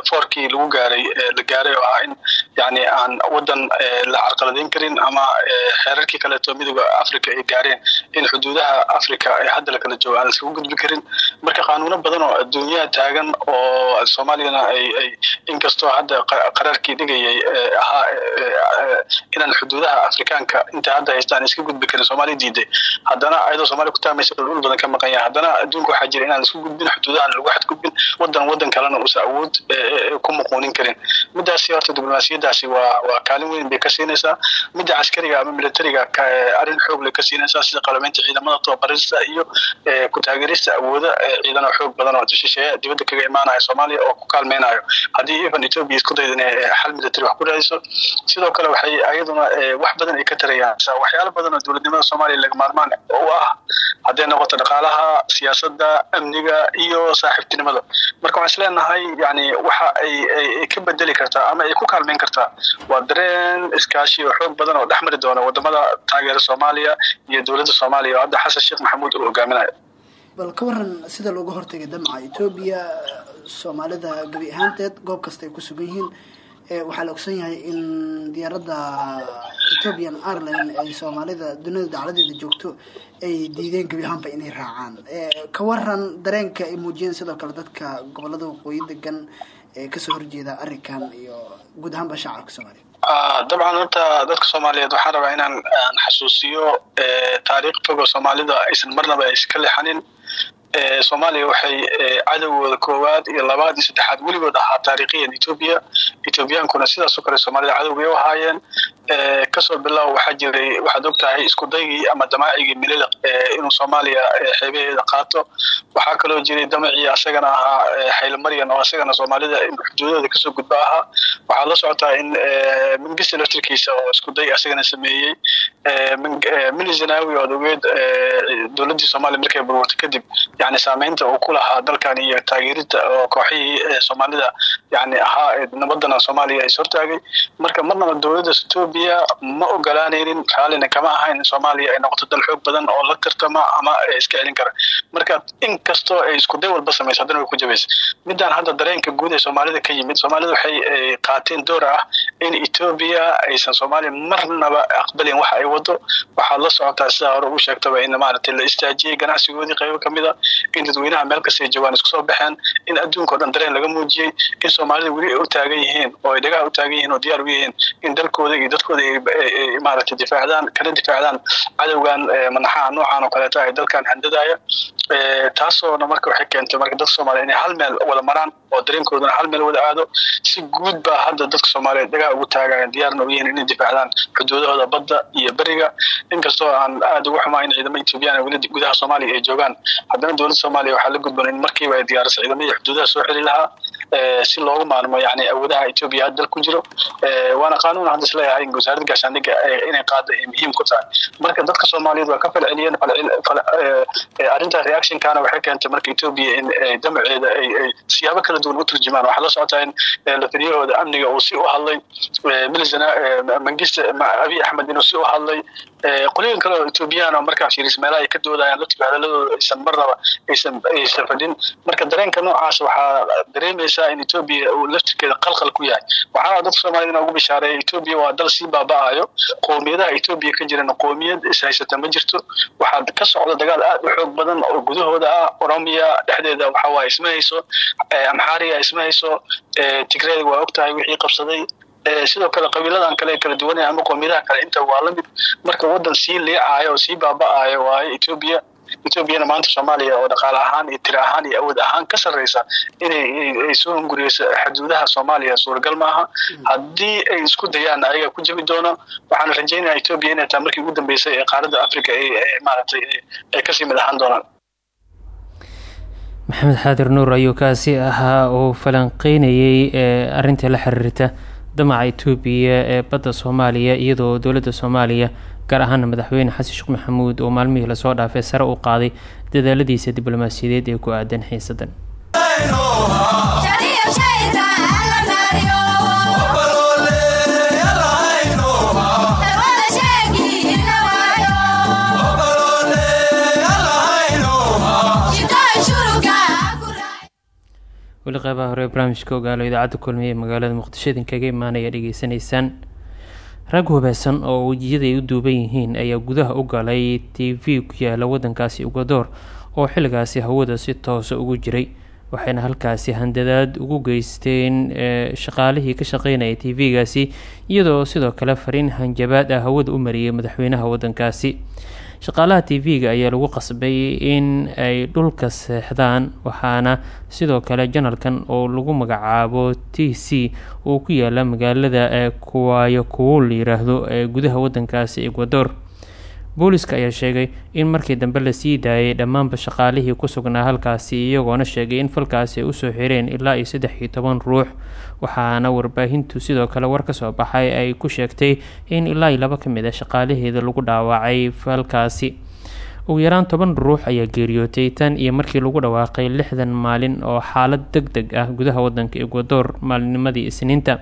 fourkii lagu gaaray la gaaray oo ah in yani aan wadan la carqaladeyn karin ama xeerarkii kaleeto midooda africa ay gaareen in xuduudaha africa ee hadda lakala joogo aan laskagu gudbi karin. Marka qaanuuno badan oo adduunyaha taagan oo soomaaliyana ay ay inkastoo hadda qaraarkii dhigayay ahaa inaan xuduudaha afrikaanka inta hadda haystaan iska gudbi karin soomaaliya diiday. Haddana ayadoo soomaaliya ku taamaysa dhul badan ka maqan yahay haddana adduunka waxaa jira inaan isku gudbin xuduudahan lagu xadgudbin wadan wadan kalena uusa awood ku muquunin karin. Midaasi horta diblomaasiyadaasi waa waa kaalin weyn bay ka siinaysaa. Midda caskariga ama militariga arrin xoog lay ka siinaysaa sida qalabeynta ciidamada tababarista iyo ku taageerista awooda ciidan oo xoog badan oo shisheeya dibadda kaga imaanaya soomaaliya oo ku kaalmeynayo haddii even ethiopia isku dayda inay xal military wax ku raadiso. Sidoo kale waxay ayaduna wax badan ay ka tarayaan. Waxyaalo badan oo dowladnimada soomaaliya laga maarmaan u ah hadday noqoto dhaqaalaha siyaasadda amniga iyo saaxiibtinimada. Marka waxaan isleenahay yani waxa ay ka bedeli kartaa ama ay ku kaalmeyn kartaa waa dareen iskaashi oo xoog badan oo dhex mari doona waddamada taageera soomaaliya iyo dowladda soomaaliya oo hadda xasan sheekh maxamuud uu hogaaminayo bal ka waran sida looga hortagay damaca etoobiya soomaalida gebi ahaanteed goob kasta ay ku sugan yihiin waxaa la ogsan yahay in diyaaradda ethiopian airline ay soomaalida dunida dacladeeda joogto ay diideen gebi ahaanba inay raacaan. Ka waran dareenka ay muujiyeen sidoo kale dadka gobollada waqooyi degan ee ka soo horjeeda arrinkan iyo guud ahaanba shacabka soomaaliya dabcan horta dadka soomaaliyeed waxaan rabaa inaan xasuusiyo taariikh fogoo soomaalida aysan marnaba iska leexanin soomaaliya waxay cadowgooda koowaad iyo labaad iyo saddexaad weligood ahaa taariikhiyan etoobiya etoobiyaankuna sidaasoo kale soomaalida cadowgay u ahaayeen. Kasoo bilow waxaa jiray waxaad og isku daygii ama damaacigii mililiq inuu soomaaliya xeebaheeda qaato. Waxaa kaloo jiray damacii asagana ahaa xaylomaryan oo asagana soomaalida xuduudooda ka soo gudba ahaa. Waxaad la socotaa in mingista laftirkiisa oo isku day asagana sameeyey mini zanawi ood ogeed dowladdii soomaaliya markay burburtay kadib yani saameynta uu ku lahaa dalkan iyo taageerida oo kooxihii soomaalida yani ahaa nabadana soomaaliya is hortaagay marka marnaba dowladda etoobiya ma ogolaanaynin raalina kama ahayn in soomaaliya ay noqoto dal xoog badan oo la tartama ama iska celin kara marka in kastoo ay isku day walba samayso haddana way ku jabaysa midaan hadda dareenka guud ee soomaalida ka yimid soomaalida waxay qaateen door ah in etoobiya aysan soomaaliya marnaba aqbalin waxa ay wado waxaad la socotaa sidaa hore uu sheegtaba in maaragtay la istaajiyey ganacsigoodii qaybo ka mid a in dadweynaha meel kasta ay joogaan isku soo baxeen in adduunka o dhan dareen laga muujiyey in soomaalida weli ay u taagan yihiin oo ay dhagaha u taagan yihiin oo diyaar u yihiin in dalkooda iyo dadkooda ay maaragtay difaacdaan kana difaacdaan cadowgan manaxaha noocan oo kaleeta ay dalkan handadaaya taasoona marka waxay keentay marka dadka soomaaliya inay hal meel wada maraan oo dareenkoodana hal meel wada aado si guud baa hadda dadka soomaaliyeed dhagaha ugu taagayan diyaarna u yihiin inay difaacdaan xuduudahooda badda iyo beriga. Inkastoo aan aada ugu xumaa in ciidamada ethoobiyaana weli gudaha soomaaliya ay joogaan haddana dowladda soomaaliya waxaa la gudban in ay diyaarisa ciidamada xuduudaha soo xeli lahaa si loogu maarmo yani awoodaha etoobiya dal ku jiro. Waana qaanuun hadda is leeyahay in wasaaradda gaashaandhigga inay qaada muhiim ku tahay. Marka dadka soomaaliyeed waa ka falceliyeen arrinta reactionkana waxay keentay marka etoobiya in damaceeda ay siyaabo kala duwan u turjumaan. Waxaa la socotaa in lataliyahooda amniga uu si u hadlay milizana mangista abiy axmed inuu si u hadlay qolooyin kale oo etoobiyaan oo markaa fiiris meelaha ay ka doodayaan laftiga hadaladooda aysan marnaba aysan fadhin. Marka dareenka noocaas waxaa dareemaysaa in etoobiya uu laftirkeeda qalqal ku yahay. Waxaana dadka soomaaliyana ugu bishaareeya etoobiya waa dal sii baaba'ayo qoomiyadaha etoobiya ka jirana qoomiyad is haysata ma jirto. Waxaa ka socda dagaal aad u xoog badan oo gudahooda ah. Oromiya dhexdeeda waxa waaye isma hayso amxaariya isma hayso tigreeda waa og tahay wixii qabsaday sidoo kale qabiiladan kale kala duwanaya ama qoomiyadaha kale inta waa la mid marka wadan sii liicaayo oo sii baaba'aayo waayo etoobiya etoobiyana maanta soomaaliya oo dhaqaale ahaan iyo tiri ahaan iyo awood ahaan ka sarreysa inay ay soo hunguriyeyso xuduudaha soomaaliya suuragal maaha haddii ay isku dayaan ayaga ku jabi doono waxaana rajeynaya etoobiya inay tahay markii ugu dambeysay ee qaaradda africa ay maaragtay ay ka sii mid ahaan doonaan. Maxamed xaadir nuur ayuu kaasi ahaa oo falanqeynayay ee arinta la xiriirta damaca etoobiya ee badda soomaaliya iyadoo dowladda soomaaliya gaar ahaana madaxweyne xasan sheekh maxamuud oo maalmihii la soo dhaafay sare u qaaday dadaaladiisa diblomaasiyadeed ee ku aadan xiisadan weli qeybaha hore barnaamijka ogaalo idaacadda kulmiye ee magaalada muqdisho idinkaga imaanaya dhegeysanaysaan rag hubeysan oo wejiyada u duuban yihiin ayaa gudaha u galay t v ku yaalla wadankaasi ugadoor oo xilligaasi hawada si toosa ugu jiray waxayna halkaasi handadaad ugu geysteen shaqaalihii ka shaqeynaya t v-gaasi iyadoo sidoo kale fariin hanjabaad ah hawada u mariyay madaxweynaha wadankaasi shaqaalaha t v-ga ayaa lagu qasbay in ay dhulka seexdaan waxaana sidoo kale janalkan oo lagu magacaabo t c uu ku yaalla magaalada kuwaayo kuwo la yiraahdo ee gudaha wadankaasi ecuador. Booliska ayaa sheegay in markii dambe la sii daayay dhammaanba shaqaalihii ku sugnaa halkaasi iyagoona sheegay in falkaasi ay u soo xireen ilaa iyo saddex iyo toban ruux waxaana warbaahintu sidoo kale war ka soo baxay ay ku sheegtay in ilaa laba ka mid a shaqaalaheeda lagu dhaawacay falkaasi. Ugu yaraan toban ruux ayaa geeriyootay tan iyo markii lagu dhawaaqay lixdan maalin oo xaalad deg deg ah gudaha wadanka ecuador maalinimadii isniinta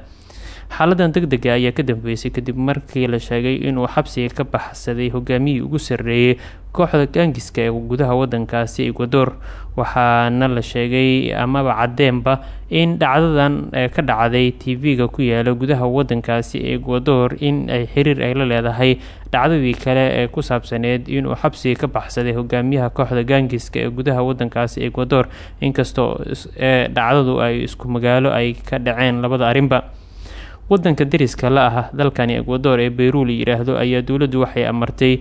xaaladan deg dega ayaa ka dambeysay kadib markii la sheegay inuu xabsiga ka baxsaday hogaamiyii ugu sarreeyay kooxda gaangiska ee gudaha wadankaasi ecuador. Waxaana la sheegay amaba cadeenba in dhacdadan ka dhacday t v-ga ku yaalla gudaha wadankaasi ecuador in ay xiriir ay la leedahay dhacdadii kale ee ku saabsaneed inuu xabsiga ka baxsaday hogaamiyaha kooxda gaangiska ee gudaha wadankaasi ecuador. Inkastoo dhacdadu ay isku magaalo ay ka dhaceen labada arrinba wadanka dariska la ah dalkani ecuador ee beyru la yiraahdo ayaa dowladdu waxay amartay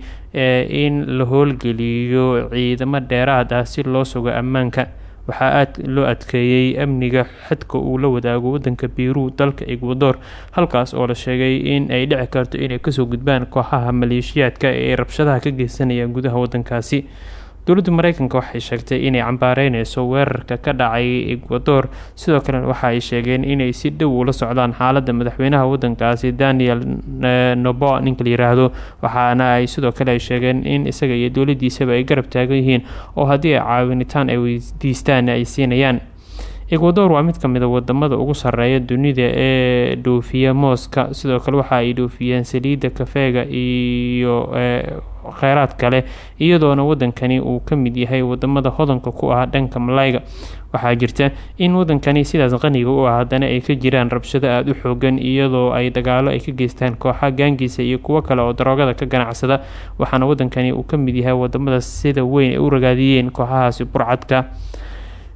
in la howlgeliyo ciidamo dheeraad ah si loo sugo ammaanka. Waxaa aad loo adkeeyey amniga xadka uu la wadaago wadanka beyru dalka ecuador halkaas oo la sheegay in ay dhici karto inay ka soo gudbaan kooxaha maleeshiyaadka ee rabshadaha ka geysanayaan gudaha wadankaasi dowladda mareykanka waxay sheegtay inay cambaareyneyso weerarka ka dhacay ecuador. Sidoo kalena waxa ay sheegeen inay si dhow ula socdaan xaaladda madaxweynaha wadankaasi daniel nobo ninka la waxaana ay sidoo kale sheegeen in isaga iyo dowladiisaba ay garab taagan yihiin oo haddii ay caawinitaan ay weydiistaan ay siinayaan. Ecuador waa mid ka mid a waddamada ugu sareeya dunida ee dhoofiya mooska sidoo kale waxa ay dhoofiyeen saliidda kafeega iyo kheyraad kale iyadoona wadankani uu ka mid yahay waddamada hodanka ku ah dhanka malayga. Waxaa jirta in wadankani sidaas qaniga u ah haddana ay ka jiraan rabshado aada u xoogan iyadoo ay dagaalo ay ka geystaan kooxa gaangiisa iyo kuwo kale oo daroogada ka ganacsada. Waxaana wadankani uu ka mid yahay waddamada sida weyn ay u ragaadiyeen kooxahaasi burcadka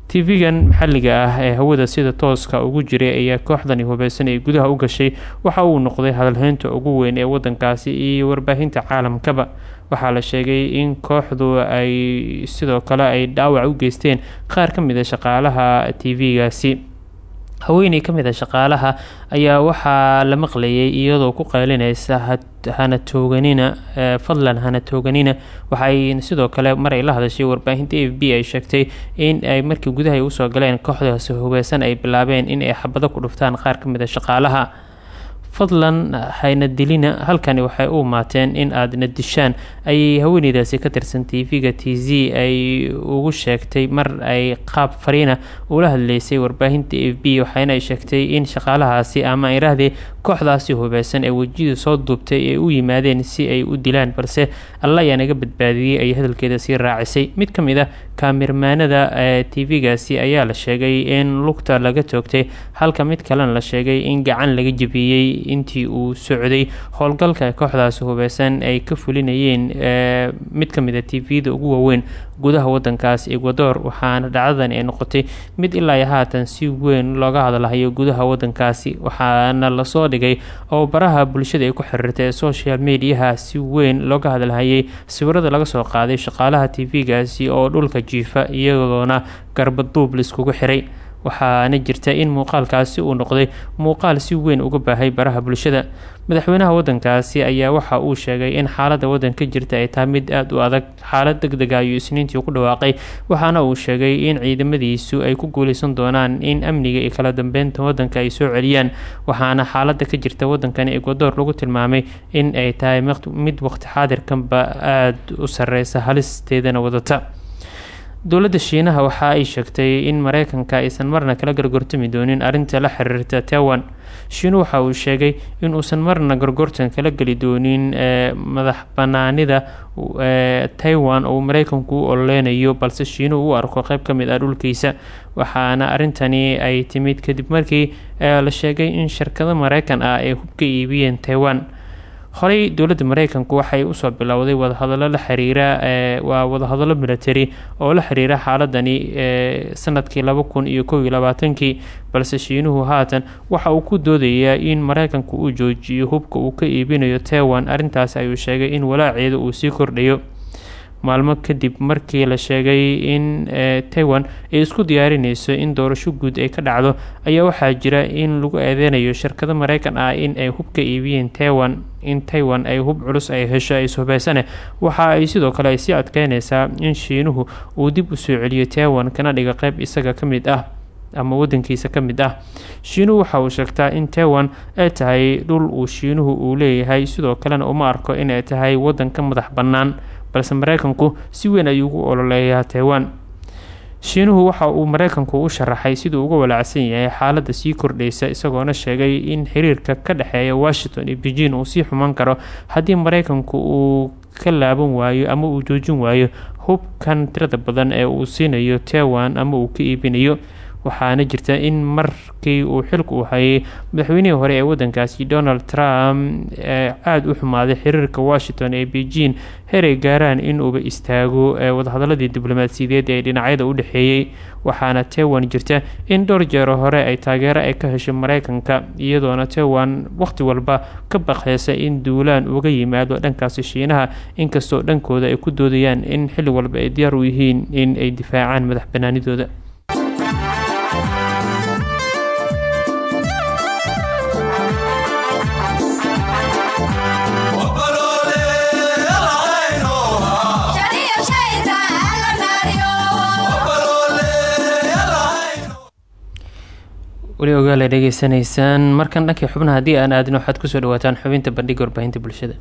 tv-gan maxalliga ah ee hawada sida tooska ugu jiray ayaa kooxdani hubeysan ay gudaha u gashay waxa uu noqday hadalheynta ugu weyn ee wadankaasi iyo warbaahinta caalamkaba. Waxaa la sheegay in kooxdu ay sidoo kale ay dhaawac u geysteen qaar ka mid a shaqaalaha t v-gaasi haweeney ka mid a shaqaalaha ayaa waxaa la maqlayay iyadoo ku qaylineysa hana tooganina fadlan hana tooganina waxay sidoo kale maray la hadashay warbaahinta a b ay sheegtay in ay markii gudaha ay u soo galeen kooxdaasi hubeysan ay bilaabeen in ay xabado ku dhuftaan qaar ka mid a shaqaalaha fadlan hayna dilina. Halkani waxay u imaateen in aadna dishaan. Ayay haweeneydaasi ka tirsan t v-ga t z ay ugu sheegtay mar ay qaab fariina ula hadleysay warbaahinta f b. Waxaana ay sheegtay in shaqaalahaasi ama iraahdee kooxdaasi hubeysan ee wejiyada soo duubtay ay u yimaadeen si ay u dilaan balse alla ayaa naga badbaadiyey ayay hadalkeeda sii raacisay. Mid ka mid a kaamirmaanada ee t v-gaasi ayaa la sheegay in lugta laga toogtay halka mid kalena la sheegay in gacan laga jebiyey intii uu socday. Howlgalka kooxdaasi hubeysan ay ka fulinayeen ka mid a t v-da ugu waaweyn gudaha wadankaas ecuador waxaana dhacdadan ay noqotay mid ilaa haatan si weyn looga hadlahayo gudaha wadankaasi waxaana la soo dhigay oo baraha bulshada ay ku xiriirtay ee social mediaha si weyn looga hadlahayay sawirada laga soo qaaday shaqaalaha tv-gaasi oo dhulka jiifa iyagoona garbaduub laiskugu xiray waxaana jirta in muuqaalkaasi uu noqday muuqaal si weyn uga baahay baraha bulshada. Madaxweynaha wadankaasi ayaa waxa uu sheegay in xaalada wadanka jirta ay tahay mid aada u adag xaalad deg dega ayuu isniintii ku dhawaaqay waxaana uu sheegay in ciidamadiisu ay ku guuleysan doonaan in amniga iyo kala dambeynta wadanka ay soo celiyaan waxaana xaalada ka jirta wadankani ecuador lagu tilmaamay in ay tahay mid waqti xaadirkanba aada u sareysa halisteedana wadata dowladda shiinaha waxa ay sheegtay in mareykanka aysan marna kala gargortami doonin arrinta la xiriirta taiwan. Shiinu waxa uu sheegay in uusan marna gorgortan kala geli doonin madax banaanida taiwan oo mareykanku u ololeynayo balse shiinuhu u arko qeyb ka mid ah dhulkiisa. Waxaana arrintani ay timid kadib markii la sheegay in shirkado mareykan ah ay hub ka iibiyeen taiwan horey dowladda mareykanku waxay u soo bilowday wadahadalo la xiriira waa wadahadalo military oo la xiriira xaaladani sannadkii laba kun iyo kow labaatankii balse shiinuhu haatan waxa uu ku doodayaa in mareykanku uu joojiyo hubka uu ka iibinayo taiwan. Arrintaas ayuu sheegay in walaaceeda uu sii kordhayo maalmo kadib markii la sheegay in taiwan ay isku diyaarineyso in doorasho guud ay ka dhacdo ayaa waxaa jira in lagu eedeynayo shirkado mareykan ah in ay hub ka iibiyeen taiwan in taiwan ay hub culus ay hesho ay suhubeysane waxa ay sidoo kale ay sii adkeyneysaa in shiinuhu uu dib u soo celiyo taiwan kana dhiga qeyb isaga ka mid ah ama wadankiisa ka mid ah. Shiinuhu waxa uu sheegtaa in taiwan ay tahay dhul uu shiinuhu uu leeyahay sidoo kalena uma arko inay tahay wadan ka madax bannaan balse mareykanku si weyn ayuu ugu ololeeyaa taiwan. Shiinuhu waxa uu mareykanku u sharaxay siduu uga walaacsan yahay xaaladda sii kordheysa isagoona sheegay in xiriirka ka dhexeeya washington iyo beijing uu sii xumaan karo. Haddii mareykanku uu ka laaban waayo ama uu joojin waayo hubkan tirada badan ee uu siinayo taiwan ama uu ka iibinayo waxaana jirta in markii uu xilka uu hayay madaxweynihii hore ee wadankaasi donald trump aada u xumaaday xiriirka washington ee beijing heray gaaraan in uuba istaago wadahadaladii diblomaasiyadeed ee dhinacyada u dhexeeyey. Waxaana taiwan jirta in dhowr jeero hore ay taageero ay ka heshay mareykanka iyadoona taiwan waqti walba ka baqeysa in duulaan uga yimaado dhankaasi shiinaha inkastoo dhankooda ay ku doodayaan in xilli walba ay diyaar u yihiin in ay difaacaan madax banaanidooda weli ogaala dhegeysanaysaan markan dhankii xubnaha haddii aan aadin waxaad ku soo dhawaataan xubinta bandhiga warbaahinta bulshada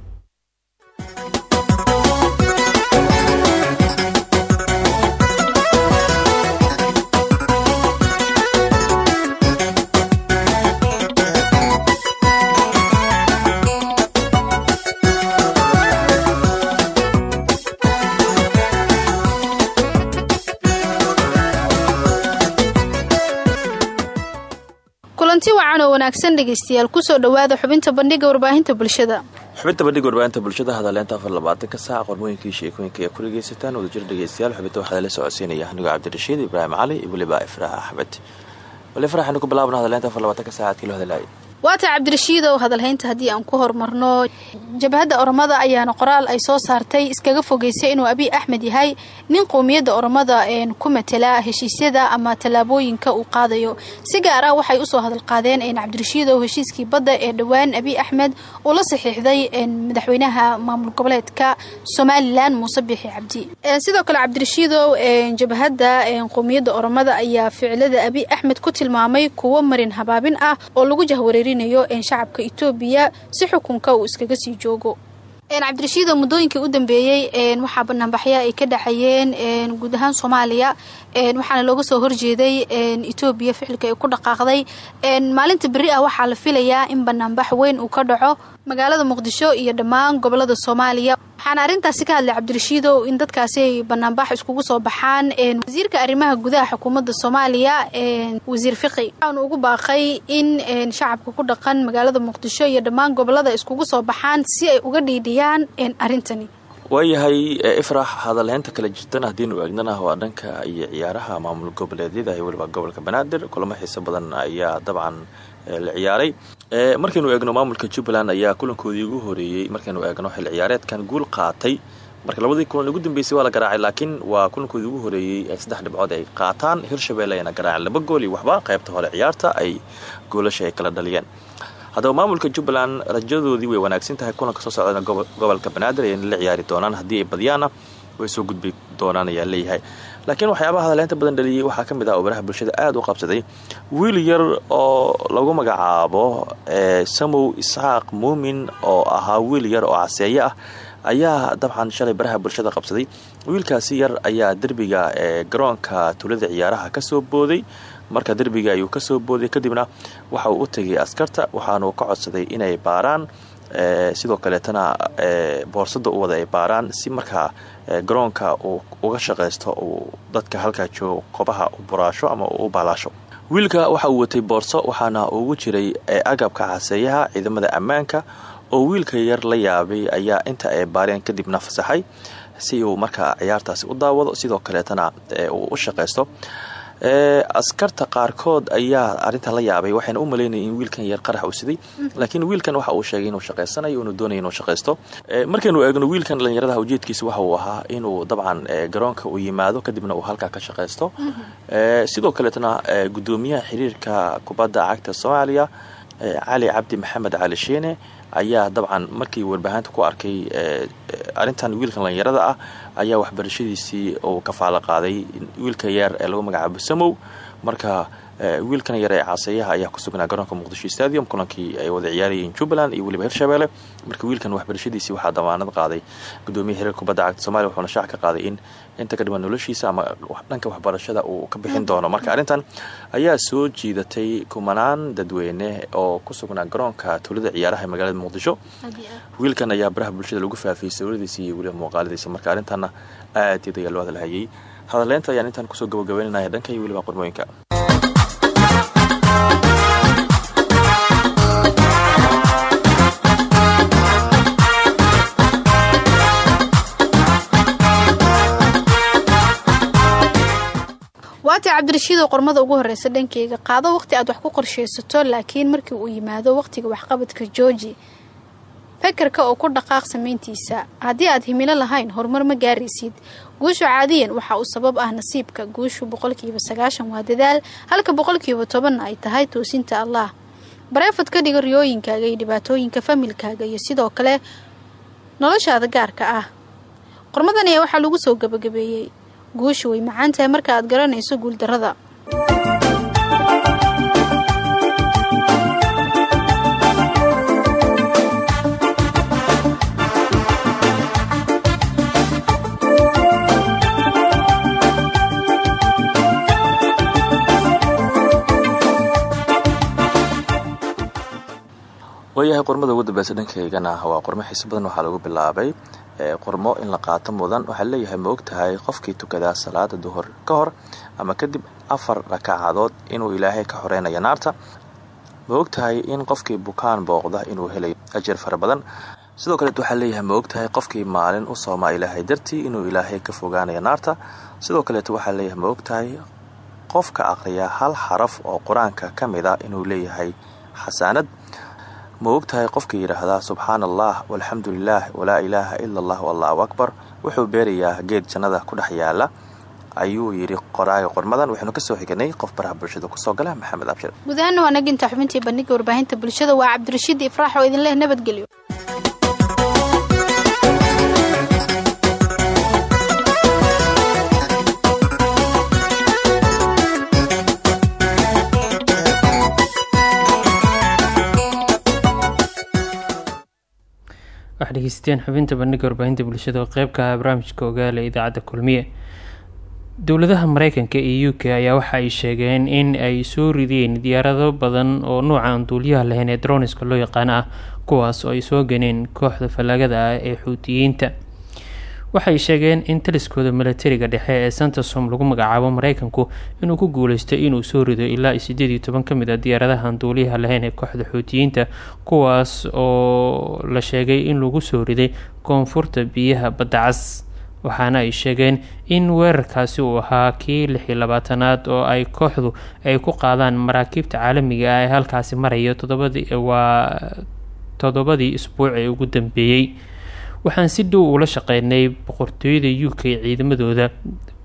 wanaagsan dhegaystayaal ku soo dhowaada xubinta bandhiga warbaahinta bulshada. Xubinta bandhiga warbaahinta bulshada hadaleenta afar labaatanka saac qormooyinkii sheekooyinka ee ku dhegaysataan wadajir dhegaystayaal. Xubinta waxaa la socodsiinaya anigoo cabdirashiid ibraahim cali iyo weliba ifraax axmed. Wali ifraax anu ku bilaabna hadaleenta afar labaatanka saacaadkii loo hadalaayay waata cabdirashiidow hadalhaynta haddii aan ku horumarno. Jabhadda oromada ayaana qoraal ay soo saartay iskaga fogeysay inuu abiy axmed yahay nin qowmiyadda oromada ku matela heshiisyada ama tallaabooyinka uu qaadayo. Si gaar ah waxay u soo hadalqaadeen cabdirashiidow heshiiskii badda ee dhowaan abiy axmed uu la saxiixday madaxweynaha maamul goboleedka somalilan muuse bixi cabdi. Sidoo kale cabdirashiidow jabhadda qowmiyadda oromada ayaa ficilada abiy axmed ku tilmaamay kuwo marin habaabin ah oo lagu jahwareeri shacabka etoobiya si xukunka uu iskaga sii joogo. Cabdirashiido muddooyinkii u dambeeyey waxaa banaanbaxyo ay ka dhexeeyeen guud ahaan soomaaliya. Waxaana looga soo horjeeday etoobiya ficilka ay ku dhaqaaqday. Maalinta beri ah waxaa la filayaa in banaanbax weyn uu ka dhaco magaalada muqdisho iyo dhammaan gobollada soomaaliya. Waxaana arrintaasi ka hadlay cabdirashiidow in dadkaasi ay banaanbax iskugu soo baxaan wasiirka arrimaha gudaha xukuumadda soomaaliya wasiir fiqi. Waxaanu ugu baaqay in shacabka ku dhaqan magaalada muqdisho iyo dhammaan gobollada iskugu soo baxaan si ay uga dhiidhiyaan arrintani. Waayahay ifrax hadalheynta kala jirtana haddiinu eegnana waa dhanka iyo ciyaaraha maamul goboleedyada iyo weliba gobolka banaadir. Kulamo xiiso badan ayaa dabcan la ciyaaray. Markaynu eegno maamulka jubbaland ayaa kulankoodii ugu horeeyey markaynu eegno xil ciyaareedkan guul qaatay. Marka labadii kulan ugu dambeysay waa la garaacay laakiin waa kulankoodii ugu horeeyey ee saddex dhibcood ay qaataan. Hirshabelle ayna laba gool iyo waxba. Qaybta hore ciyaarta ay goolasha ay kala dhaliyeen. Haddaba maamulka jubbaland rajadoodii way wanaagsan tahay. Kulanka soo socdana gobolka banaadir ayna la ciyaari doonaan. Haddii ay badiyaana way soo gudbi doonaan ayaa leeyahay laakiin waxyaabaha hadaleynta badan dhaliyey waxaa ka mid ah obaraha bulshada aada u qabsaday. Wiil yar oo lagu magacaabo samow isxaaq muumin oo ahaa wiil yar oo caseeye ah ayaa dabcan shalay baraha bulshada qabsaday. Wiilkaasi yar ayaa derbiga ee garoonka tuulada ciyaaraha ka soo booday. Marka derbiga ayuu ka soo booday kadibna waxa uu u tegay askarta waxaanuu ka codsaday inay baaraan sidoo kaleetana boorsada u wada ay baaraan si markaa garoonka uu uga shaqaysto uu dadka halkaa joogo qobaha u buraasho ama u baalaasho wiilka waxa uu watay boorso waxaana ugu jiray agabka caseeyaha ciidamada ammaanka oo wiilka yar la yaabay ayaa inta ay baareen kadibna fasaxay si uu markaa ciyaartaasi u daawado. Sidoo kaleetana uu u shaqaysto askarta qaarkood ayaa arintan la yaabay waxayna u malaynaya in wiilkan yar qarax uu siday. Laakiin wiilkan waxa uu sheegay inuu shaqaysanayo inuu doonaya inuu shaqaysto markaynu eegno wiilkan dhallinyaradaha ujeedkiisa waxa uu ahaa inuu dabcan garoonka uu yimaado kadibna uu halkaa ka shaqaysto sidoo kaleetana gudoomiyaha xiriirka kubadda cagta soomaaliya cali cabdi maxamed cali sheene ayaa dabcan markii warbaahinta ku arkay arintan wiilkan dhallinyarada ah ayaa waxbarashadiisii uu kafaalo qaaday wiilka yar ee lagu magacaabo samow. Marka wiilkan yar ee caaseeyaha ayaa ku sugnaa garoonka muqdisho stadium kulankii ay wada ciyaarayeen jubbaland iyo weliba hirshabelle marka wiilkan waxbarashadiisii waxaa damaanad qaaday. Gudoomiya xiriir kubadda cagta somalia wuxuuna shaac ka qaaday in inta ka dhiman noloshiisa ama dhanka waxbarashada uu ka bixin doono. Marka arrintan ayaa soo jiidatay kumanaan dadweyne oo ku sugnaa garoonka tuulada ciyaaraha ee magaalada muqdisho. Wiilkan ayaa baraha bulshada lagu faafiyey sawiradiisa iyo weliba muuqaaladiisa. Marka arrintanna aad ayaa loo hadalhayay hadaleynta ayaan intaan ku soo gabagabeynanaya dhanka iyo weliba qormooyinka waata cabdirashiidoo qormada ugu horeysa dhankeyga qaado waqti aad wax ku qorshaysato laakiin markii uu yimaado waqtiga waxqabadka jooji fakarka oo ku dhaqaaq samayntiisa. Haddii aad himilo lahayn horumar ma gaaraysid guushu caadiyan waxa uu sabab ah nasiibka guushu boqolkiiba sagaashan waa dadaal halka boqolkiiba tobanna ay tahay toosinta allah. Bareefad ka dhiga riyooyinkaaga iyo dhibaatooyinka familkaaga iyo sidoo kale noloshaada gaarka ah. Qormadan ayaa waxaa lagu soo gabagabeeyey. Guushu way macaan tahay marka aad garanayso guuldarrada waayahay qormada ugu dambeysa waa qormo xiiso badan waxaa lagu bilaabay qormo in la qaato mudan. Waxaa leeyahay ma og tahay qofkii tukadaa salaada duhur ka hor ama kadib afar rakacadood inuu ilaahay ka xoreynaya naarta. Ma og tahay in qofkii bukaan booqda inuu helayo ajar fara badan? Sidoo kaleet waxaa leeyahay ma og tahay qofkii maalin u soomaa ilaahay dartii inuu ilaahay ka fogaanaya naarta? Sidoo kaleet waxaa leeyahay ma og tahay qofka aqriya hal xaraf oo qur'aanka ka mid a inuu leeyahay xasaanad ma og tahay qofka yidhaahdaa subxaana allah walxamdu lilaah walaa ilaaha ila allah allahu akbar. Wuxuu beerayaa geed jannada ku dhex yaalla ayuu yidhi qoraaga qormadan waxaynu ka soo xiganay qof baraha bulshada ku soo gala maxamed abshir. Guud ahaana waa naginta xubintii bandhiga warbaahinta bulshada. Waa cabdirashiid ifraax oo idin leh nabadgelyo waxaa dhegeysteen xubinta bandhiga warbaahinta bulshada oo qeyb ka ah barnaamijka ogaale idaacadda kulmiye. Dowladaha mareykanka iyo u k ayaa waxa ay sheegeen in ay soo rideen diyaarado badan oo nuuca aan duuliyaha lahayn ee droniska loo yaqaano ah kuwaas oo ay soo ganeen kooxda fallaagada ah ee xuutiyiinta waxay sheegeen in taliskooda milatariga dhexe ee santasom lagu magacaabo mareykanku inuu ku guuleystay inuu soo rido ilaa sideed iyo toban ka mid a diyaaradahan duuliyaha lahayn ee kooxda xuutiyiinta kuwaas oo la sheegay in lagu soo riday koonfurta biyaha badda cas. Waxaana ay sheegeen in weerarkaasi uu ahaa kii lix iyo labaatanaad oo ay kooxdu ay ku qaadaan maraakiibta caalamiga ah ee halkaasi maraya todobadii waa toddobadii isbuuc ee ugu dambeeyey waxaan si dhow ula shaqeynay boqortooyada u k ciidamadooda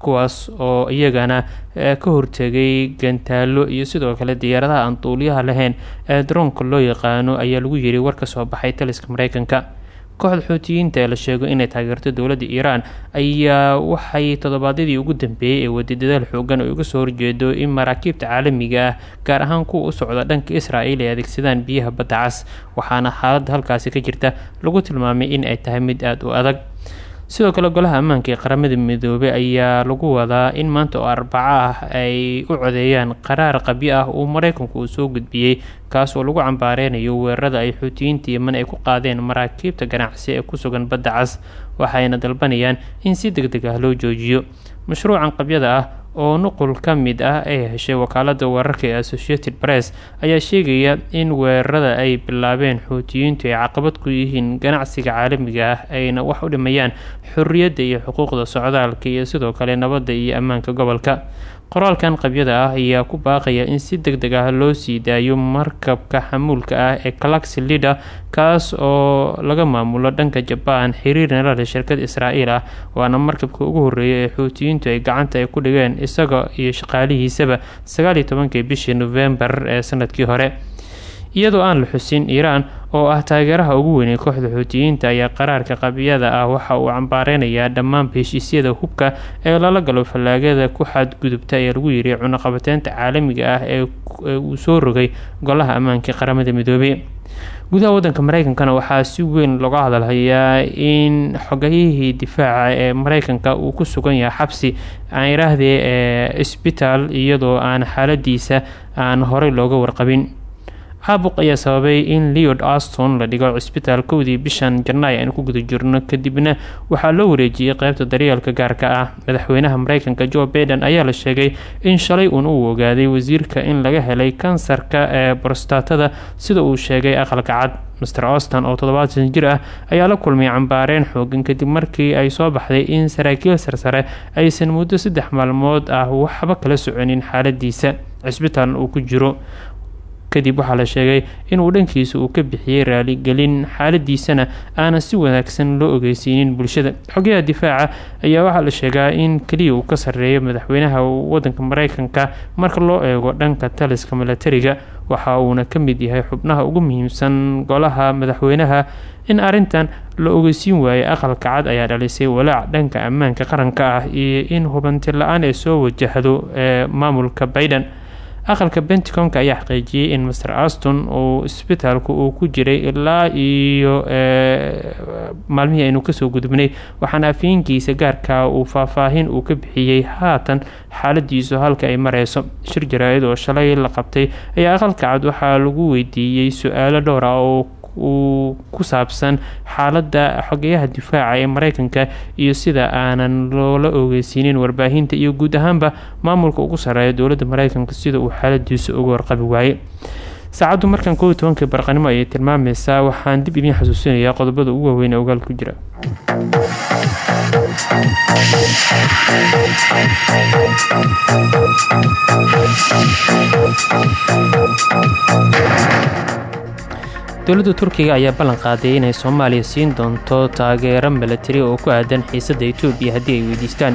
kuwaas oo iyagana ka hortegay gantaalo iyo sidoo kale diyaaradaha aan duuliyaha lahayn ee daroonka loo yaqaano ayaa lagu yiri war ka soo baxay taliska mareykanka kooxda xuutiyiinta ee la sheego inay taageerto dowladda iiraan ayaa waxay toddobaadyadii ugu dambeeyey ee wadi dadaal xoogan ay uga soo horjeedo in maraakiibta caalamiga ah gaar ahaan kuwa u socda dhanka israel ay adeegsadaan biyaha badda cas. Waxaana xaaladda halkaasi ka jirta lagu tilmaamay in ay tahay mid aada u adag sidoo kale golaha ammaanka ee qaramada midoobey ayaa lagu wadaa in maanta oo arbaco ah ay u codeeyaan qaraar qabyo ah uu mareykanku uu soo gudbiyey kaas oo lagu cambaareynayo weerarada ay xuutiyiinta yeman ay ku qaadeen maraakiibta ganacsi ee ku sugan badda cas waxayna dalbanayaan in si deg deg ah loo joojiyo. Mashruucan qabyada ah oo nuqul ka mid ah ay heshay wakaalada wararka ee associated press ayaa sheegaya in weerarada ay bilaabeen xuutiyiintu ay caqabad ku yihiin ganacsiga caalamiga ah ayna wax u dhimayaan xorriyadda iyo xuquuqda socdaalka iyo sidoo kale nabadda iyo ammaanka gobolka qoraalkan qabyada ah ayaa ku baaqaya in si deg deg ah loo sii daayo markabka xamuulka ah ee galaxy leader kaas oo laga maamulo dhanka jabaan xiriirna la leh shirkad israa'iil ah. Waana markabka ugu horreeya ee xuutiyiintu ay gacanta ay ku dhigeen isaga iyo shaqaalihiisaba sagaal iyo tobankii bishii novembar ee sannadkii hore. Iyadoo aan la xusin iiraan oo ah taageeraha ugu weyn ee kooxda xuutiyiinta ayaa qaraarka qabyada ah waxa uu cambaareynaya dhammaanba heshiisyada hubka ee lala galo fallaagada ku xadgudubta ee lagu yiri cunaqabateynta caalamiga ah ee uu soo rogay golaha ammaanka qaramada midoobey gudaha wadanka mareykankana waxaa si weyn looga hadalhayaa in xogayihii difaaca ee mareykanka uu ku sugan yahay xabsi aan iraahdee ee isbitaal iyadoo aan xaaladiisa aan horey looga warqabin caabuq ayaa sababay in leod aston la dhigo cisbitaal kowdii bishan janaay aan ku guda jirno kadibna waxaa loo wareejiyey qeybta daryeelka gaarka ah. Madaxweynaha mareykanka joe baiden ayaa la sheegay in shalay uun uu ogaaday wasiirka in laga helay kansarka ee brostatada sida uu sheegay aqalka cad master auston oo toddobaatan jir ah ayaa la kulmay cambaareyn xoogan kadib markii ay soo baxday in saraakiil sarsare aysan muddo saddex maalmood ah waxba kala soconin xaaladiisa cisbitaalna uu ku jiro kadib waxaa la sheegay inuu dhankiisa uu ka bixiyey raaligelin xaaladiisana aanan si wanaagsan loo ogeysiinin bulshada. Xogayaha difaaca ayaa waxaa la sheegaa in keliya uu ka sarreeyo madaxweynaha wadanka mareykanka marka loo eego dhanka taliska milatariga waxa uuna ka mid yahay xubnaha ugu muhiimsan golaha madaxweynaha. In arrintan la ogeysiin waayey aqalka cad ayaa dhalisay walaac dhanka ammaanka qaranka ah iyo in hubanti la'aan ay soo wajahdo ee maamulka baiden aqalka benticonka ayaa xaqiijiyey in master aston uu isbitaalku uu ku jiray ilaa iyo maalmihii aynu ka soo gudubnay waxaana afyeenkiisa gaarka uu faahfaahin uu ka bixiyey haatan xaaladiisu halka ay mareyso shir jaraa-id oo shalay la qabtay ayaa aqalka cad waxaa lagu weydiiyey su'aalo dhowr ah oo uu ku saabsan xaaladda xogeyaha difaaca ee mareykanka iyo sida aanan loola ogeysiinin warbaahinta iyo guud ahaanba maamulka ugu sarreeya dowladda mareykanka sida uu xaaladiisa uga warqabi waayey. Saacaddu markan kow iyo tobankii barqanimo ayay tilmaamaysaa waxaan dib idiin xasuusinayaa qodobada ugu waaweyn ee ogaal ku jira dowladda turkiga ayaa ballan qaaday inay soomaaliya siin doonto taageero milatari oo ku aadan xiisadda etoobiya haddii ay weydiistaan.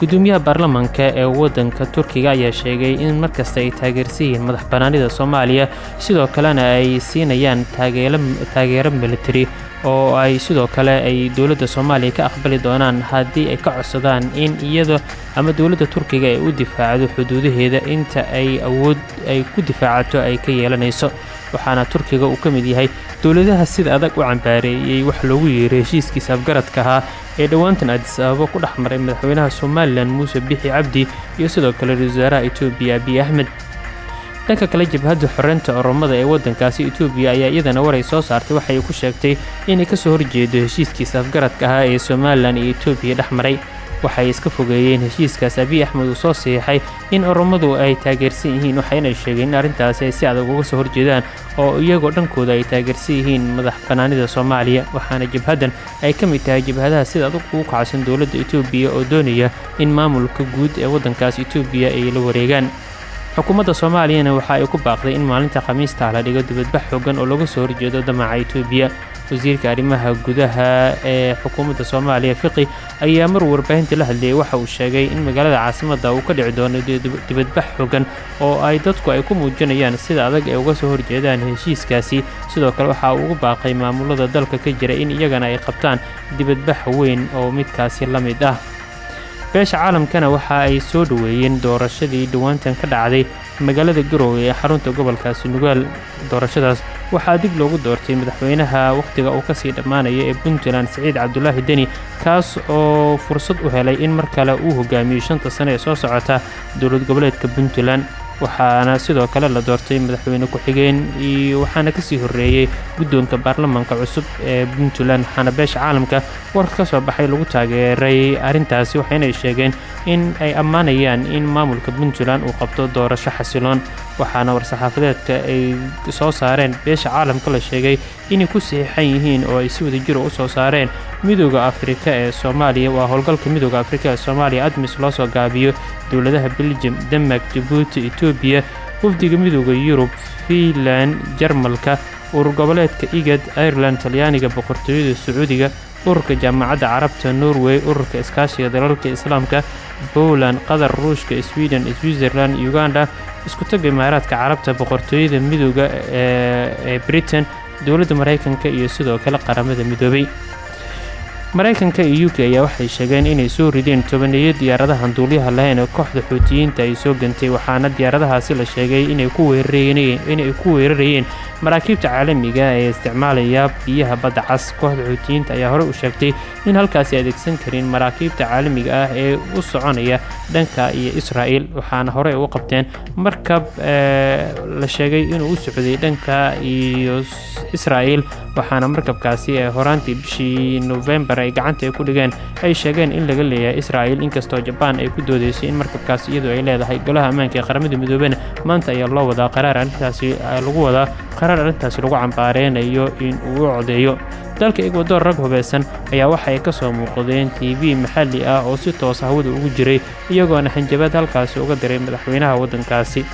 Gudoomiyaha baarlamaanka ee wadanka turkiga ayaa sheegay in markasta ay taageersan yihiin madax banaanida soomaaliya sidoo kalena ay siinayaan taageero milatari oo ay sidoo kale ay dowladda soomaaliya ka aqbali doonaan haddii ay ka codsadaan in iyada ama dowladda turkiga ay u difaacdo xuduudaheeda inta ay awood ay ku difaacato ay ka yeelanayso waxaana turkiga uu ka mid yahay dowladaha sida adag u cambaareeyey wax loogu yeeray heshiiskiisa afgaradka ahaa ee dhowaantan adis ababo ku dhex maray madaxweynaha somalilan muuse bixi cabdi iyo sidoo kale ra'isul wasaaraha etoobiya abiy axmed dhanka kale jabhadda xoreynta oromada ee waddankaasi etoobiya ayaa iyadana waray soo saartay waxay ku sheegtay inay ka soo horjeedo heshiiskiisa afgaradka ahaa ee somalilan iyo etoobiya dhex maray waxay iska fogeeyeen heshiiskaas. Abiy axmed uu soo siixay in oromadu ay taageersan yihiin waxayna sheegeen in arrintaasi ay si adag uga soo horjeedaan oo iyagoo dhankooda ay taageersan yihiin madax bannaanida soomaaliya. Waxaana jabhaddan ay ka mid tahay jabhadaha sida adag ugu kacsan dowladda etoobiya oo doonaya in maamulka guud ee waddankaas etoobiya ay la wareegaan. Xukuumadda soomaaliyana waxa ay ku baaqday in maalinta khamiista la dhigo dibadbax xoogan oo laga soo horjeedo damaca etoobiya wasiirka arrimaha gudaha ee xukuumadda soomaaliya fiqi ayaa mar warbaahinta la hadlayay waxa uu sheegay in magaalada caasimadda uu ka dhici doono dibadbax xoogan oo ay dadku ay ku muujinayaan sida adag ay uga soo horjeedaan heshiiskaasi. Sidoo kale waxa uu ugu baaqay maamulada dalka ka jira in iyagana ay qabtaan dibadbax weyn oo midkaasi la mid ah beesha caalamkana waxa ay soo dhoweeyeen doorashadii dhowaantan ka dhacday magaalada garowe ee xarunta gobolkaasi nugaal doorashadaas waxaa dib loogu doortay madaxweynaha wakhtiga uu ka sii dhammaanaya ee puntland siciid cabdulaahi deni kaas oo fursad u helay in mar kale uu hogaamiyo shanta sane ee soo socota dowlad goboleedka puntland waxaana sidoo kale la doortay madaxweyne ku-xigeen iyo waxaana ka sii horreeyey guddoonka baarlamaanka cusub ee puntland waxaana beesha caalamka warka ka soo baxay lagu taageeray arrintaasi waxayna sheegeen in ay ammaanayaan in maamulka puntland uu qabto doorasho xasiloon. Waxaana war-saxaafadeedka ay soo saareen beesha caalamka la sheegay inay ku saxiixan yihiin oo ay si wadajiro u soo saareen midooda afrika ee soomaaliya. Waa howlgalka midooda afrika ee soomaaliya admis loo soo gaabiyo dowladaha beljum denmark jabuuti etoobiya wafdiga midooda yurub fiinland jarmalka urur goboleedka igad ireland talyaaniga boqortooyada sacuudiga ururka jaamacadda carabta norway ururka iskaashiga dalalka islaamka poland qatar ruushka sweden switzerland uganda iskutaga imaaraadka carabta boqortooyada midooda ee britain dowladda maraykanka iyo sidoo kale qaramada midoobay maraykanka iyo u k ayaa waxay sheegeen inay soo rideen tobaneeyo diyaaradahan duuliyaha lahayn ee kooxda xuutiyiinta ay soo gantay waxaana diyaaradahaasi la sheegay inay ku weerarayeen maraakiibta caalamiga ee isticmaalaya biyaha badda cas. Kooxda xuutiyiinta ayaa horey u sheegtay in halkaasi adeegsan karin maraakiibta caalamiga ah ee u soconaya dhanka iyo israa'il waxaana horey u qabteen markab la sheegay inuu u socday dhanka iyo israa'il waxaana markabkaasi ee horaantii bishii nofembar ay gacanta ku dhigeen ay sheegeen in laga leeyahay israa'il inkastoo jabaan ay ku doodeysay in markabkaas iyadu ay leedahay golaha ammaanka ee qaramada midoobena maanta ayaa loo wadaa qaraar arrintaasi lagu wadaa qaraar arrintaasi lagu cambaareynayo in uu u codeeyo dalka egwador rag hubeysan ayaa waxa ay ka soo muuqdeen t v maxalli ah oo si toosa hawada ugu jiray iyagoona hanjabaad halkaasi uga diray madaxweynaha waddankaasi.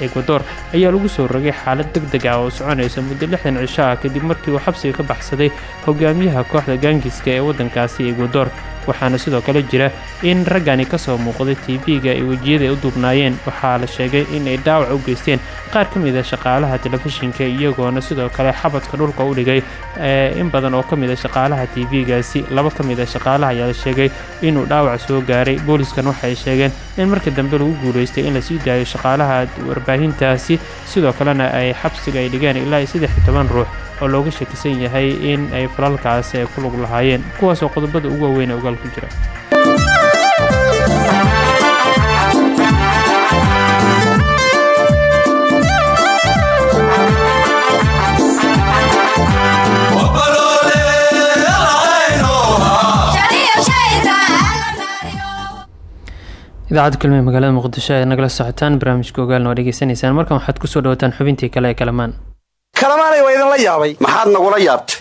Ekwador ayaa lagu soo rogay xaalad deg deg ah oo soconaysa muddo lixdan cisho ah kadib markii uu xabsiga ka baxsaday hogaamiyaha kooxda gaangiska ee waddankaasi ekwador waxaana sidoo kale jira in raggani ka soo muuqday tv-ga ay wejiyada ay u duubnaayeen waxaa la sheegay in ay dhaawac u geysteen. Qaar ka mid a shaqaalaha telefishinka iyagoona sidoo kale xabadka dhulka u dhigay in badan oo ka mid a shaqaalaha tv-gaasi laba ka mid a shaqaalaha ayaa la sheegay inuu dhaawac soo gaaray. Booliskan waxay sheegeen in markii dambe lagu guulaystay in la sii daayo shaqaalaha warbaahintaasi. Sidoo kalena ay xabsiga ay dhigeen ilaa saddex iyo toban ruux oo looga shakisan yahay in ay falalkaasi ay ku lug lahaayeen. Kuwaasoo qodobada ugu waaweyn ku jira idaacadda magaalada muqdisho ee nagala socotaan barnaamijka ogaalna waa dhegeysanaysaan markan waxaad ku soo dhawataan xubintii kale ee kalamaan. Kalamaanay waa idinla yaabay. Maxaad nagula yaabtay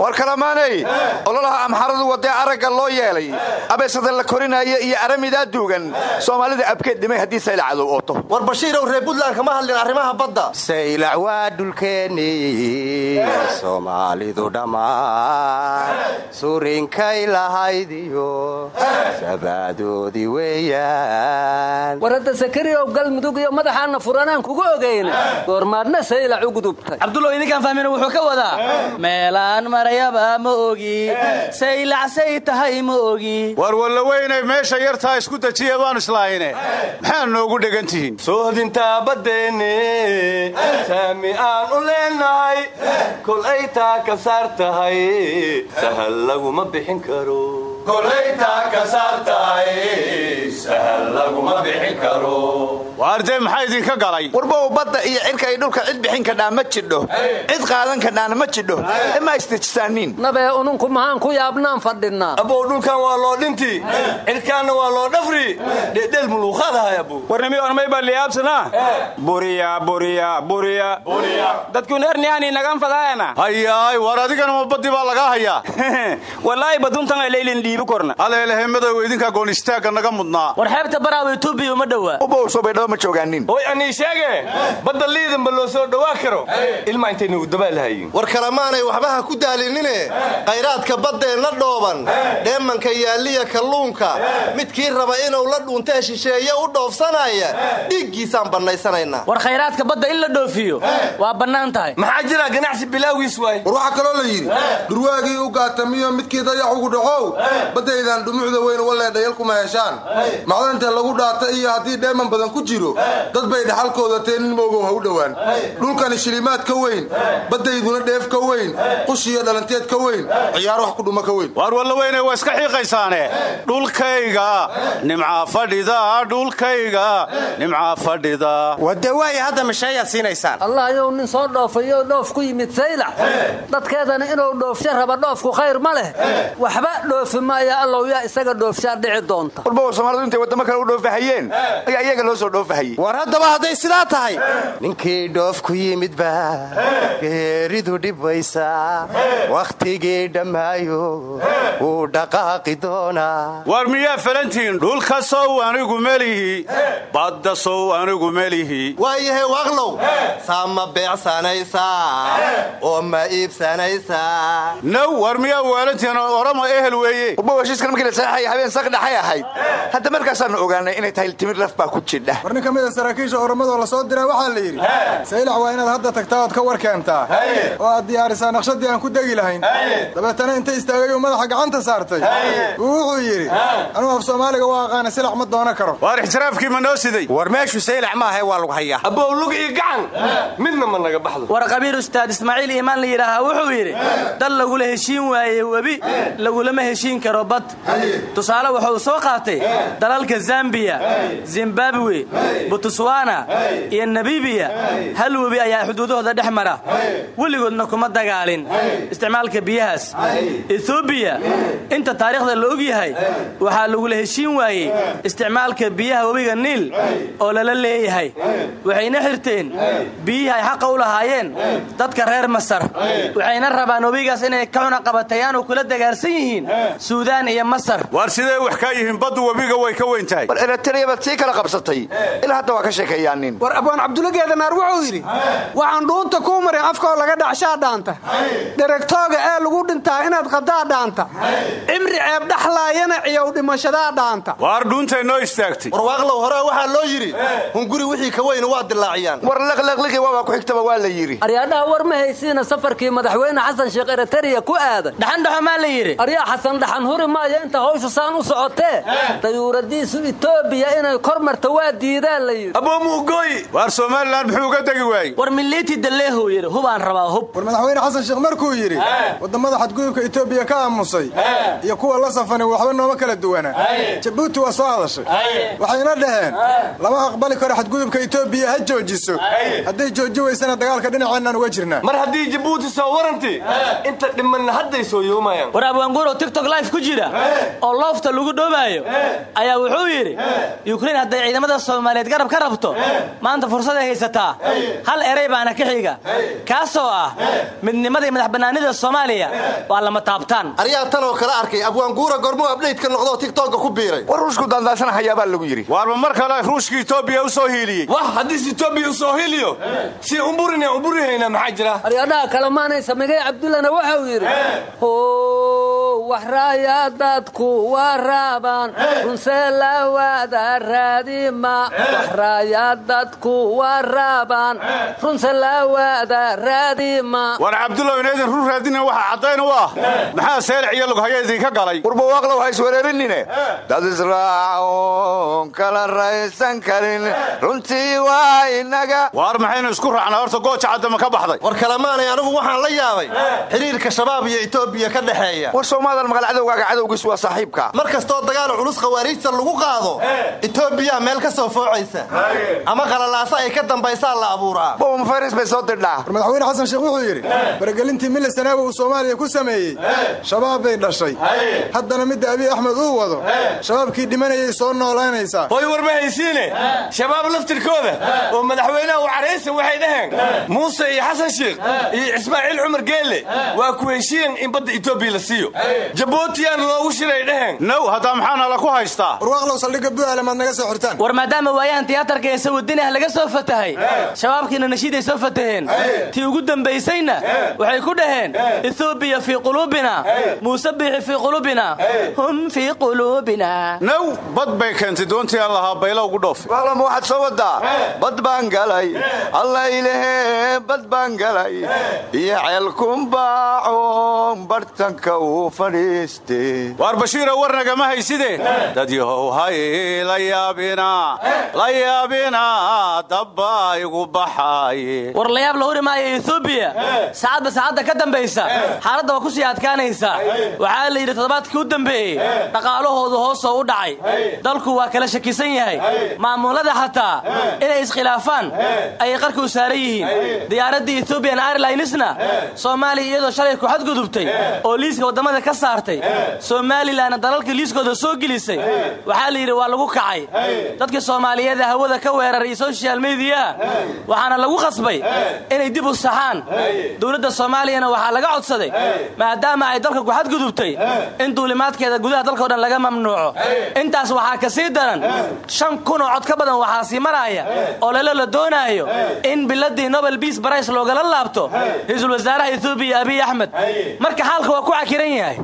war kalamaaney ololaha amxaradu wadee aragga loo yeelay. Abeesada la korinaayo iyo aramidaa duugan. Soomaalida abkeed dhimay haddii sayla cadow ooto. War bashiirow reer buntland kama hadlin arrimaha badda. Saylac waa dhulkeeni soomaalidu dhammaan. Surinkay lahaydiyo sabaadoodii weeyaan. War hadda sakariyow galmudug iyo madaxaanna furanaan kugu ogayn goormaadna saylac u gudubtay cabdulow idinkaan fahmin wuxuu ka wadaa. Meelaan maraya sheegaba ma ogi. Saylacsay tahay ma ogi. War walla weynay meesha yartaa isku dejiya baanu islaahayne maxaa noogu dhegan tihiin? Soohdintaa baddeenne saami aan u leenahay. Kol ay taa ka saar tahay sahal laguma bixin karo waardee maxaa idinka galay? Warbow badda iyo cirka iyo dhulka cid bixin kadhaa ma jidho. Cid qaadan kadhaana ma jidho. Ma isdejisaaniin nabee ununku maxaan ku yaabnaan fadhinnaa abow dhulkan waa loo dhinti. Cirkaanna waa loo dhafri. Dhedhel muluuqaadahay abu warnimi ormay baa liyaabsanaa buriya buriya buriya. Dadkun erniyaani nagan fadaayana hayaay war adigana ma baddi baa lagaa hayaa. Walaahi baduntan ay korna aleelehe madow idinkaa goon istaagga naga mudnaa. War xeebta baraawa etoobiya uma dhowaa. Ubow sobaydhaba ma joogaanin hoy anii sheege badda liidanba loo soo dhowaa karo. Ilma intay nagu dabaalahayin war kalemaanay waxba ha ku daalinine khayraadka baddeenna dhooban. Dheemanka yaalliya kalluunka. Midkii raba inuu la dhuuntee shisheeye u dhoofsanaya dhiiggiisaan bannaysanaynaa. War khayraadka badda in la dhoofiyo waa bannaan tahay. Maxaa jira ganacsi bilaawiis waay? War waxaa kaloo la yidhi. Dhurwaagii u gaatamiyo midkii dayax ugu dhaxow baddaydan dhumucda weyn wallee dhayalkuma heshaan macdanta lagu dhaata iyo haddii dheeman badan ku jiro dad bay dhaxalkooda teenin moogow ha u dhowaan. Dhulkani shilimaad ka weyn baddayduna dheef ka weyn qush iyo dhalanteed ka weyn ciyaar wax ku dhuma ka weyn. Waar walla weynay waa iska xiiqaysaane. Dhulkayga nimcaa fadhida dhulkayga nimcaa fadhida. Wade waaya hadda misheeyaad siinaysaan. Allah yow nin soo dhoofayo dhoof ku yimid saylac dadkeedana inuu dhoofsho raba dhoofku khayr ma leh. Waxba dhoofi maaya allow yaa isaga dhoofshaa dhici doonta. Warbow soomaalidu intay waddamo kale u dhoofahayeen ayaa iyaga loo soo dhoofahayey. War haddaba hadday sidaa tahay. Ninkii dhoof ku yimid baa geeridu dhibaysa. Wakhtigii dhammaayo wuu dhaqaaqi doonaa. War miyaa falantiin dhulka sow anigu melihi badda sow anigu melihi waayahe waaqlow saa ma beecsanaysaa oo ma iibsanaysaa naw war miyaa waalantiin orama ehel weeye warbow heshiiskan markii la saxeexaya habeen sak dhaxay ahayd. Hadda markaasaannu ogaanay inay tahay timir laf baa ku jidha. War nin ka mida saraakiisha oramadoo la soo diraa waxaa la yidhi saylac waa inaad hadda tagtaa ood ka war keentaa oo aad diyaarisaa naqshadii aan ku degi lahayn. Dabeetana inta istaagay uu madaxa gacanta saartay. Uu wuxuu yidhi anuu af soomaaliga waa aqaana silac ma doonan karo. Waar ixtiraafkii ma noo siday? War meeshu saylac maahae waa lagu hayaa. Abow lug iyo gacan. Midna ma naga baxdo. War qabiir ustaad ismaaciil iimaan la yidhaahaa wuxuu yidhi dal lagula heshiin waaye webi. Lagulama heshiin karo bad tusaale wuxuu soo qaatay dalalka zambiya zimbabwe butswana iyo nabibiya hal webi ayaa xuduudahooda dhex mara. Weligoodna kuma dagaalin. Isticmaalka biyahaas. Etoobiya inta taariikhda la og yahay waxaa lagula heshiin waayey isticmaalka biyaha webiga niil oo lala leeyahay. Waxayna xirteen biyihii ay xaqa u lahaayeen dadka reer masar. Waxayna rabaan webigaas inay ka cunaqabatayaan oo kula dagaalsan yihiin suudaan iyo masar. Waar sidee wax kaa yihiin? Baddu webiga way ka weyn tahay. War eritrea baad sii kala qabsatay. Ilaa hadda waa ka sheekeeyaanin war abwaan cabdulageedanaar wuxuu yidhi waxaan dhuunta kuu marin afkoo laga dhacshaa dhaanta. Dheregtooga ee lagu dhintaa inaad qadaa dhaanta. Cimri ceeb dhaxlaayana ciyow dhimashadaa dhaanta. Waar dhuuntay noo istaagtay? Warwaaqlow hore waxaa loo yidhi hunguri wixii ka weyna waa dilaaciyaan. War liqliqliqi waabaa ku xigtaba waa la yidhi. Aryaadhaha war ma haysiina safarkii madaxweyne xasan sheekh eritariya ku aadan. Dhaxandhaxo maa la yidhi? Aryaa xasan dhaxan huri maayo inta hawshu saan u socotee dayuuradiisu etoobiya inay kor marto waa diidaan la yidhi. Aboomuugooy waar somalilan muxuu uga degi waayey? War miliiti dalleehow yidhi. Hubaan rabaa hub. War madaxweyne xasan sheekh markuu yidhi waddamada xadgudubka etoobiya ka aamusay iyo kuwa la safani waxba nooma kala duwana jabuuti waa soo hadashay. Waxayna dhaheen lama aqbali karo xadgudubka etoobiya ha joojiso. Hadday jooji weysana dagaalka dhinaceennaan uga jirnaa mar haddii jabuuti soo waranti inta dhimanna hadday soo yoomayaan ku jira oo loofta lagu dhoobaayo ayaa wuxuu yidhi yukrain hadday ciidamada soomaaliyeed garab ka rabto maanta fursaday haysataa. Hal eray baana ka xiga. Kaasoo ah midnimada iyo madax bannaanida soomaaliya waa lama taabtaan. Aryaa tan oo kala arkay abwaanguura gormuu abdhaydka noqdoo tigtooga ku biiray. War ruushku daandaasanahayaabaa lagu yidhi. Waarba mar kale ruushka etoobiya u soo hiiliyey. Wah haddiis etoobiya u soo hiliyo si umburina umburihayna maxaa jira? Aryaadhaha kalemaanay samigay cabdullana wuxuu yidhi waxraaya dadku waraaban runse la wada raadima. Waxraaya dadku waraaban runse la wada raadima. War cabdullaw inaydin run raadina waxa caddayn u ah. Maxaa seelic iyo lughaya idinka galay? Warbawaaqlow ha iswereerinine dad israacoon kala raysan karin runtii waa inaga waar maxaynu isku raacnaa? Horta gooja caddama ka baxday. War kalemaanay anigu waxaan la yaabay. Xiriirka shabaab iyo etoobiya ka dhexeeya. War soomaadan maqal cadowgiis waa saaxiibka. Mar kastoo dagaal culus khawaariijta lagu qaado etoobiya meel ka soo foocaysa. Ama qalalaasa ay ka dambaysaa la abuuraa. Bomfaris bay soo dirdhaa war madaxweyne xasan sheekh wuxuu yidhi faragelintii mille sanaawi uu soomaaliya ku sameeyey. Shabaab bay dhashay. Haddana midda abiy axmed uu wado. Shabaabkii dhimanayay soo noolaynaysaa hoy war ma haysiine shabaab laftirkooda. Oo madaxweynaha u caraysan waxay dhaheen. Muuse iyo xasan sheekh iyo ismaaciil cumar geelle waa ku heshiin in badda etoobiya la siiyo jabuutiyaan loogu shiray dhaheen now haddaa maxaana la ku haystaa? Warwaaqlow saldhigga bu'aale maad naga soo xirtaan war maadaama waayahan tiyaatarka ee sawudinah laga soo fatahay shabaabkiina nashiiday soo fataheen. Tii ugu dambaysayna waxay ku dhaheen etoobiya fii quluubina muuse biixi fii quluubina hum fii quluubina now bad bay keentay doontii aan lahaa baylo ugu dhoofe waqlama waxaad soo wadaa bad baan galay alla ilahee bad baan galay. Iyo ceelkumbaacoon bartanka uu fadhiiste waar bashiira war nagama hayside. Dad yahow hay la yaabina la yaabina dabba igu baxaaye war layaab la huri maayo etoobiya saacadba saacadda ka dambaysa. Xaaladda waa ku sii adkaanaysaa waxaa la yidhi toddobaadkii u dambeeyey dhaqaalahoodu hoosoo u dhacay. Dalku waa kala shakisan yahay. Maamulada xataa inay iskhilaafaan ayay qarka u saaran yihiin. Diyaaraddii ethoobiyan airlinesna soomaaliya iyadoo shalay ku xadgudubtay oo liiska waddamada ka saartay somalilanna dalalkii liiskooda soo gelisay. Waxaa la yidhi waa lagu kacay. Dadkii soomaaliyeed ee hawada ka weeraray social mediyaa waxaana lagu qasbay inay dib u saxaan. Dowladda soomaaliyana waxaa laga codsaday maadaama ay dalka ku xadgudubtay in duulimaadkeeda gudaha dalkao dhan laga mamnuuco. Intaas waxaa ka sii daran shan kun oo cod ka badan waxaa sii maraaya oo lelo la doonaayo in biladii nobel bias brice loogala laabto ra'iisul wasaaraha etoobiya abiy axmed marka xaalka waa ku cakiran yahay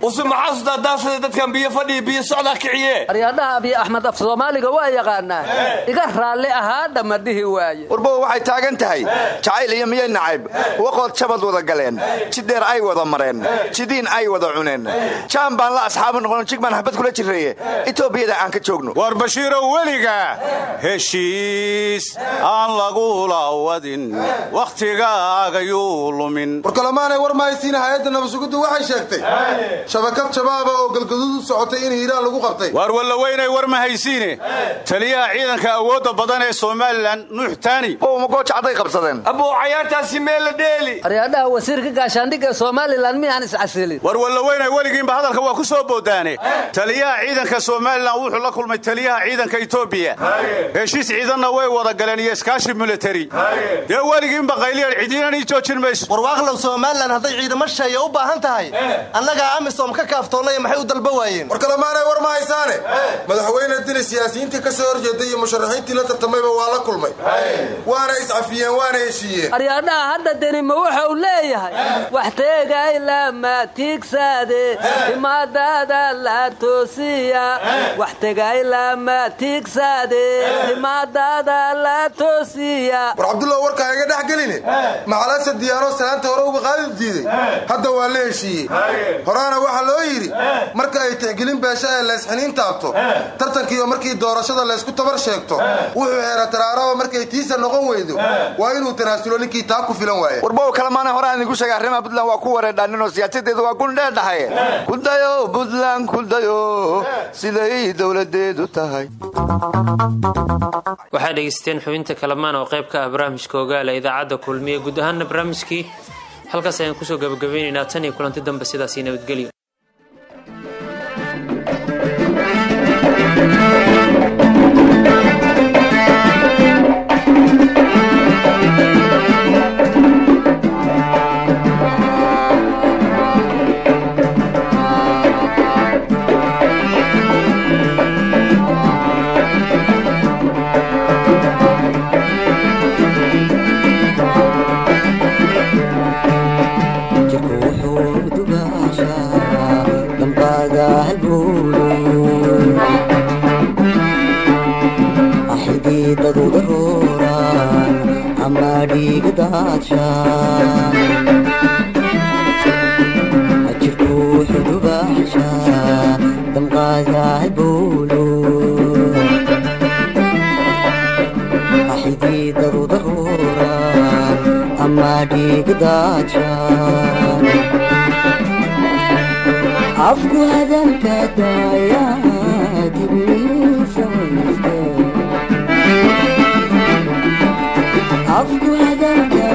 sudadaasada dadkan biyo fadhiya biyo socdaa kiciye. Aryaadhaha abiy axmed af soomaaliga waa yaqaanaa. Iga raalli ahaa dhamma dhihi waaye. Warbow waxay taagan tahay. Jacayl iyo miyay nacayb? Waqood jabad wada galeen. Jidheer ay wada mareen. Jidiin ay wada cuneen. Jaan baan la asxaabu noqon jig baan habad kula jirreeye. Etoobiyada aan ka joogno. War bashiirow weliga heshiis aan lagula wadin wakhtigaagayuu lumin. Warkalamaanay war mahaysiina hay'adda waxay sheegtay. Shabakad shabaaba oo galgaduud u socotay in hiiraan lagu qabtay. Waar wallaweynay war ma haysiine. Taliyaha ciidanka awoodda badan ee somalilan nuux taani. Magoojacaday qabsadeen? Abuu cayaartaasi meel la dheeli. Aryaadhaha wasiirka gaashaandhigga ee somalilan miyaan iscasilin war wallaweynay weligiinba hadalka waa ku soo boodaane. Taliyaha ciidanka somalilan wuxuu la kulmay taliyaha ciidanka etoobiya heshiis ciidanna way wada galeen iyo iskaashi militari dee weligiinba qayliyan cidiinan ii joojin mayso. Warwaaqlow somalilan hadday ciidamo sheeya u baahan tahay. Annagaa amisom ka kaaftoonnay maxay u dalba waayeen? Warkalamaanay war ma haysaane. Madaxweyne dili siyaasiyiintii ka soo horjeeday iyo musharaxiintii la tartamayba waa la kulmay. Waana iscafiyeen waana heshiiyeen. Aryaadhaha hadda denima wuxuu leeyahay. Wax teegay lama tiigsaade. Timaadada la toosiya. Wax tegay lama tiigsaade. Timaadada la toosiya. War cabdullah warkaa iga dhex geline maxalase diyaano salaanta hore uga qaadi diiday. Hadda waa la heshiiyey. Horaana waxaa loo yidhi marka ay tixgelin beesha ee laysxiniin taabto tartankiiyo markii doorashada laysku tabar sheegto wuxuu heera taraaraba markay tiisa noqon weydo. Waa inuu tanaasulo ninkii taa ku filan waaya warbow kalemaana horaan idinku sheega arrimaha puntland waa ku wareedhaaninoo siyaasadeedu waa gundheedhahaye kudayo puntland kudayo siday dowladeedu tahay. Waxaad dhegaysteen xubinta kalamaan oo qayb ka ah barnaamijka ogaala idaacadda kulmiye guud ahaana barnaamijkii. Halkaas ayaan ku soo gabagabeynaynaa tan iyo kulanti dambe sidaasii nabadgelyo daadsha jirku xudubaxsha damqaadaa bowlo xididadu daruuran ama dhiig daadshan afku hadalka daaya afku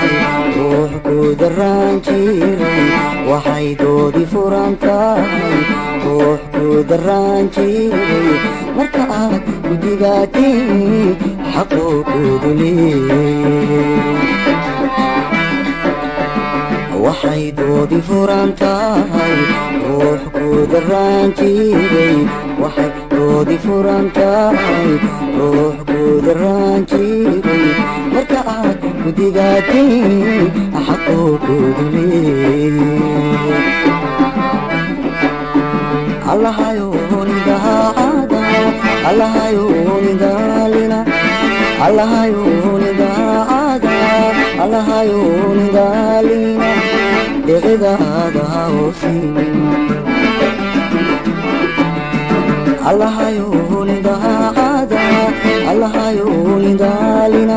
tahay ruux ku daraan jiray waxay doodi furan tahay ruux ku daraan jiray marka aad gudigaatiin xaqoo kuudu leeyay waxay doodi furan tahay ruux ku daraan jiray waxay doodi furan tahay ruux ku daraan jiray marka aad gudigaatiin xaqoo kuudu leeyay allahayoonidaacada allahayoonidaalina allahayoonidaacada allahayoonidaalina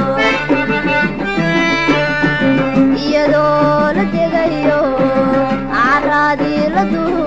caraadii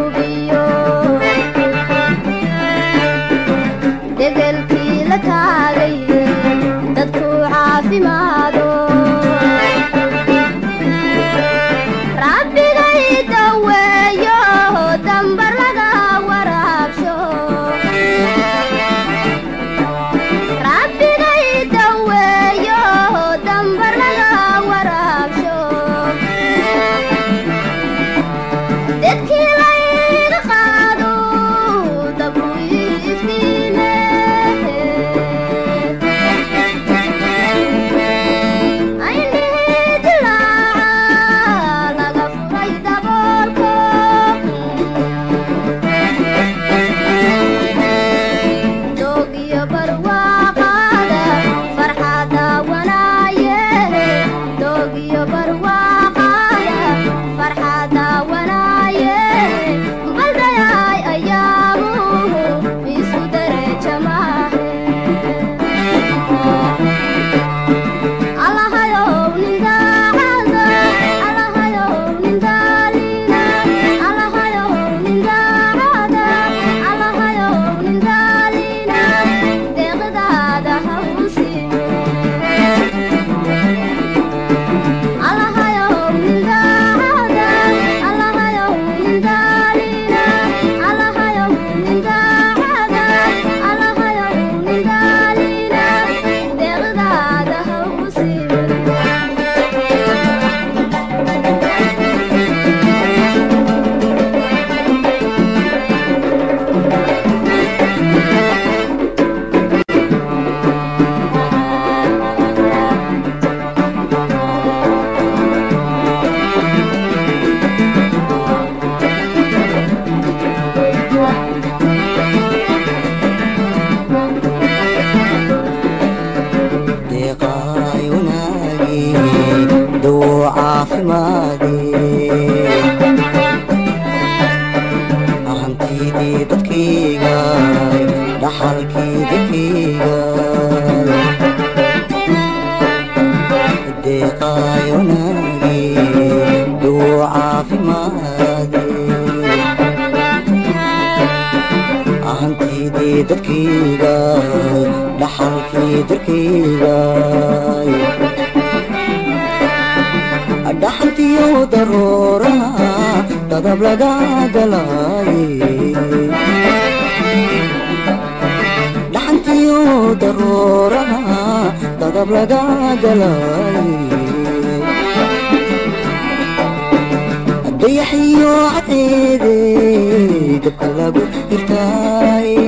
dhaxalkiidii dadkiyga dhaxalkii dadkiiga deeqaayonaagi duu caafimaade ahantiidii dadkiiga dhaxalkii dadkiiga dhaxantiyo darooraha dadab laga galaaye dhaxantiyo daruuraha dadab laga galaaye dayaxiyo cadeede dabka lagu hirtaaye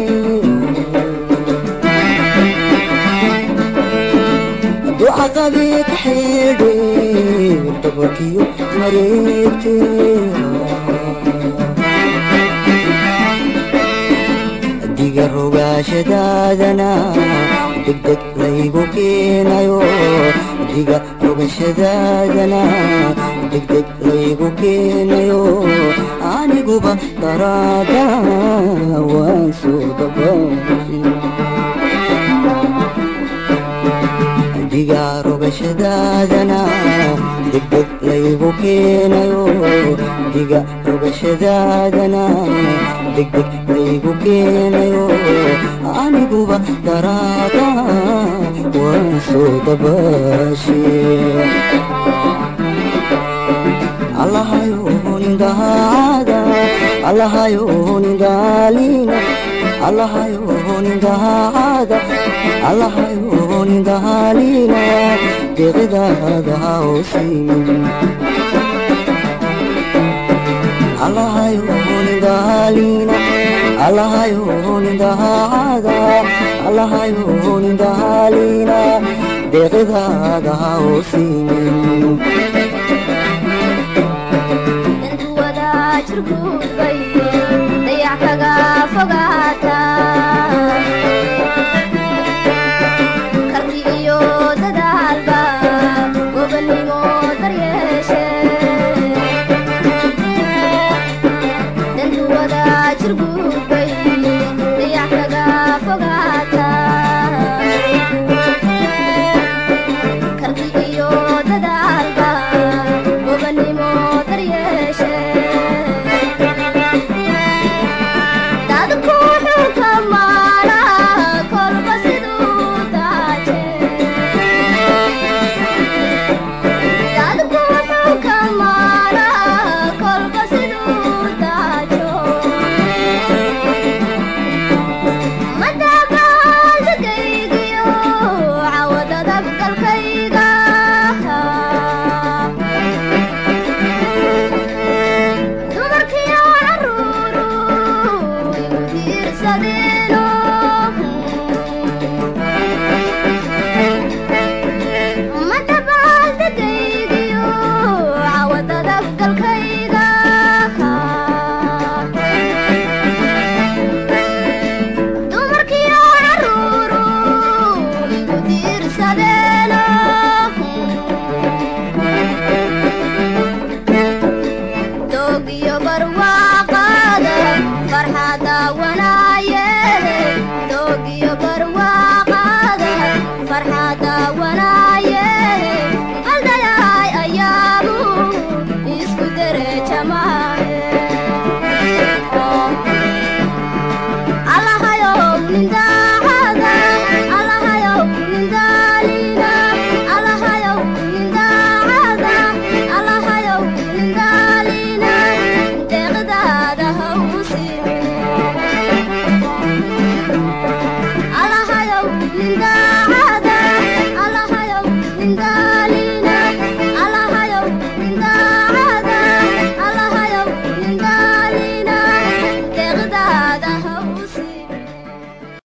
ducaqabe ka xeedhe dabarkiyo mareegte diga rogaashadaadana degdeg laygu keenayo diga rogashadaadana degdeg laygu keenayo aniguba daraada waan soo dabaashay diga rogashadaadana degdeg laygu keenayo diga rogashadaadana degdeg laygu keenayo aniguba daraada waan soo dabaashe allahayonindahaada allahayoningalina allahayonindahaada allahayonindahalina deqidaada hausin allahayonindahalina allahayonindahaada allahayonindahalina deqidaada hausin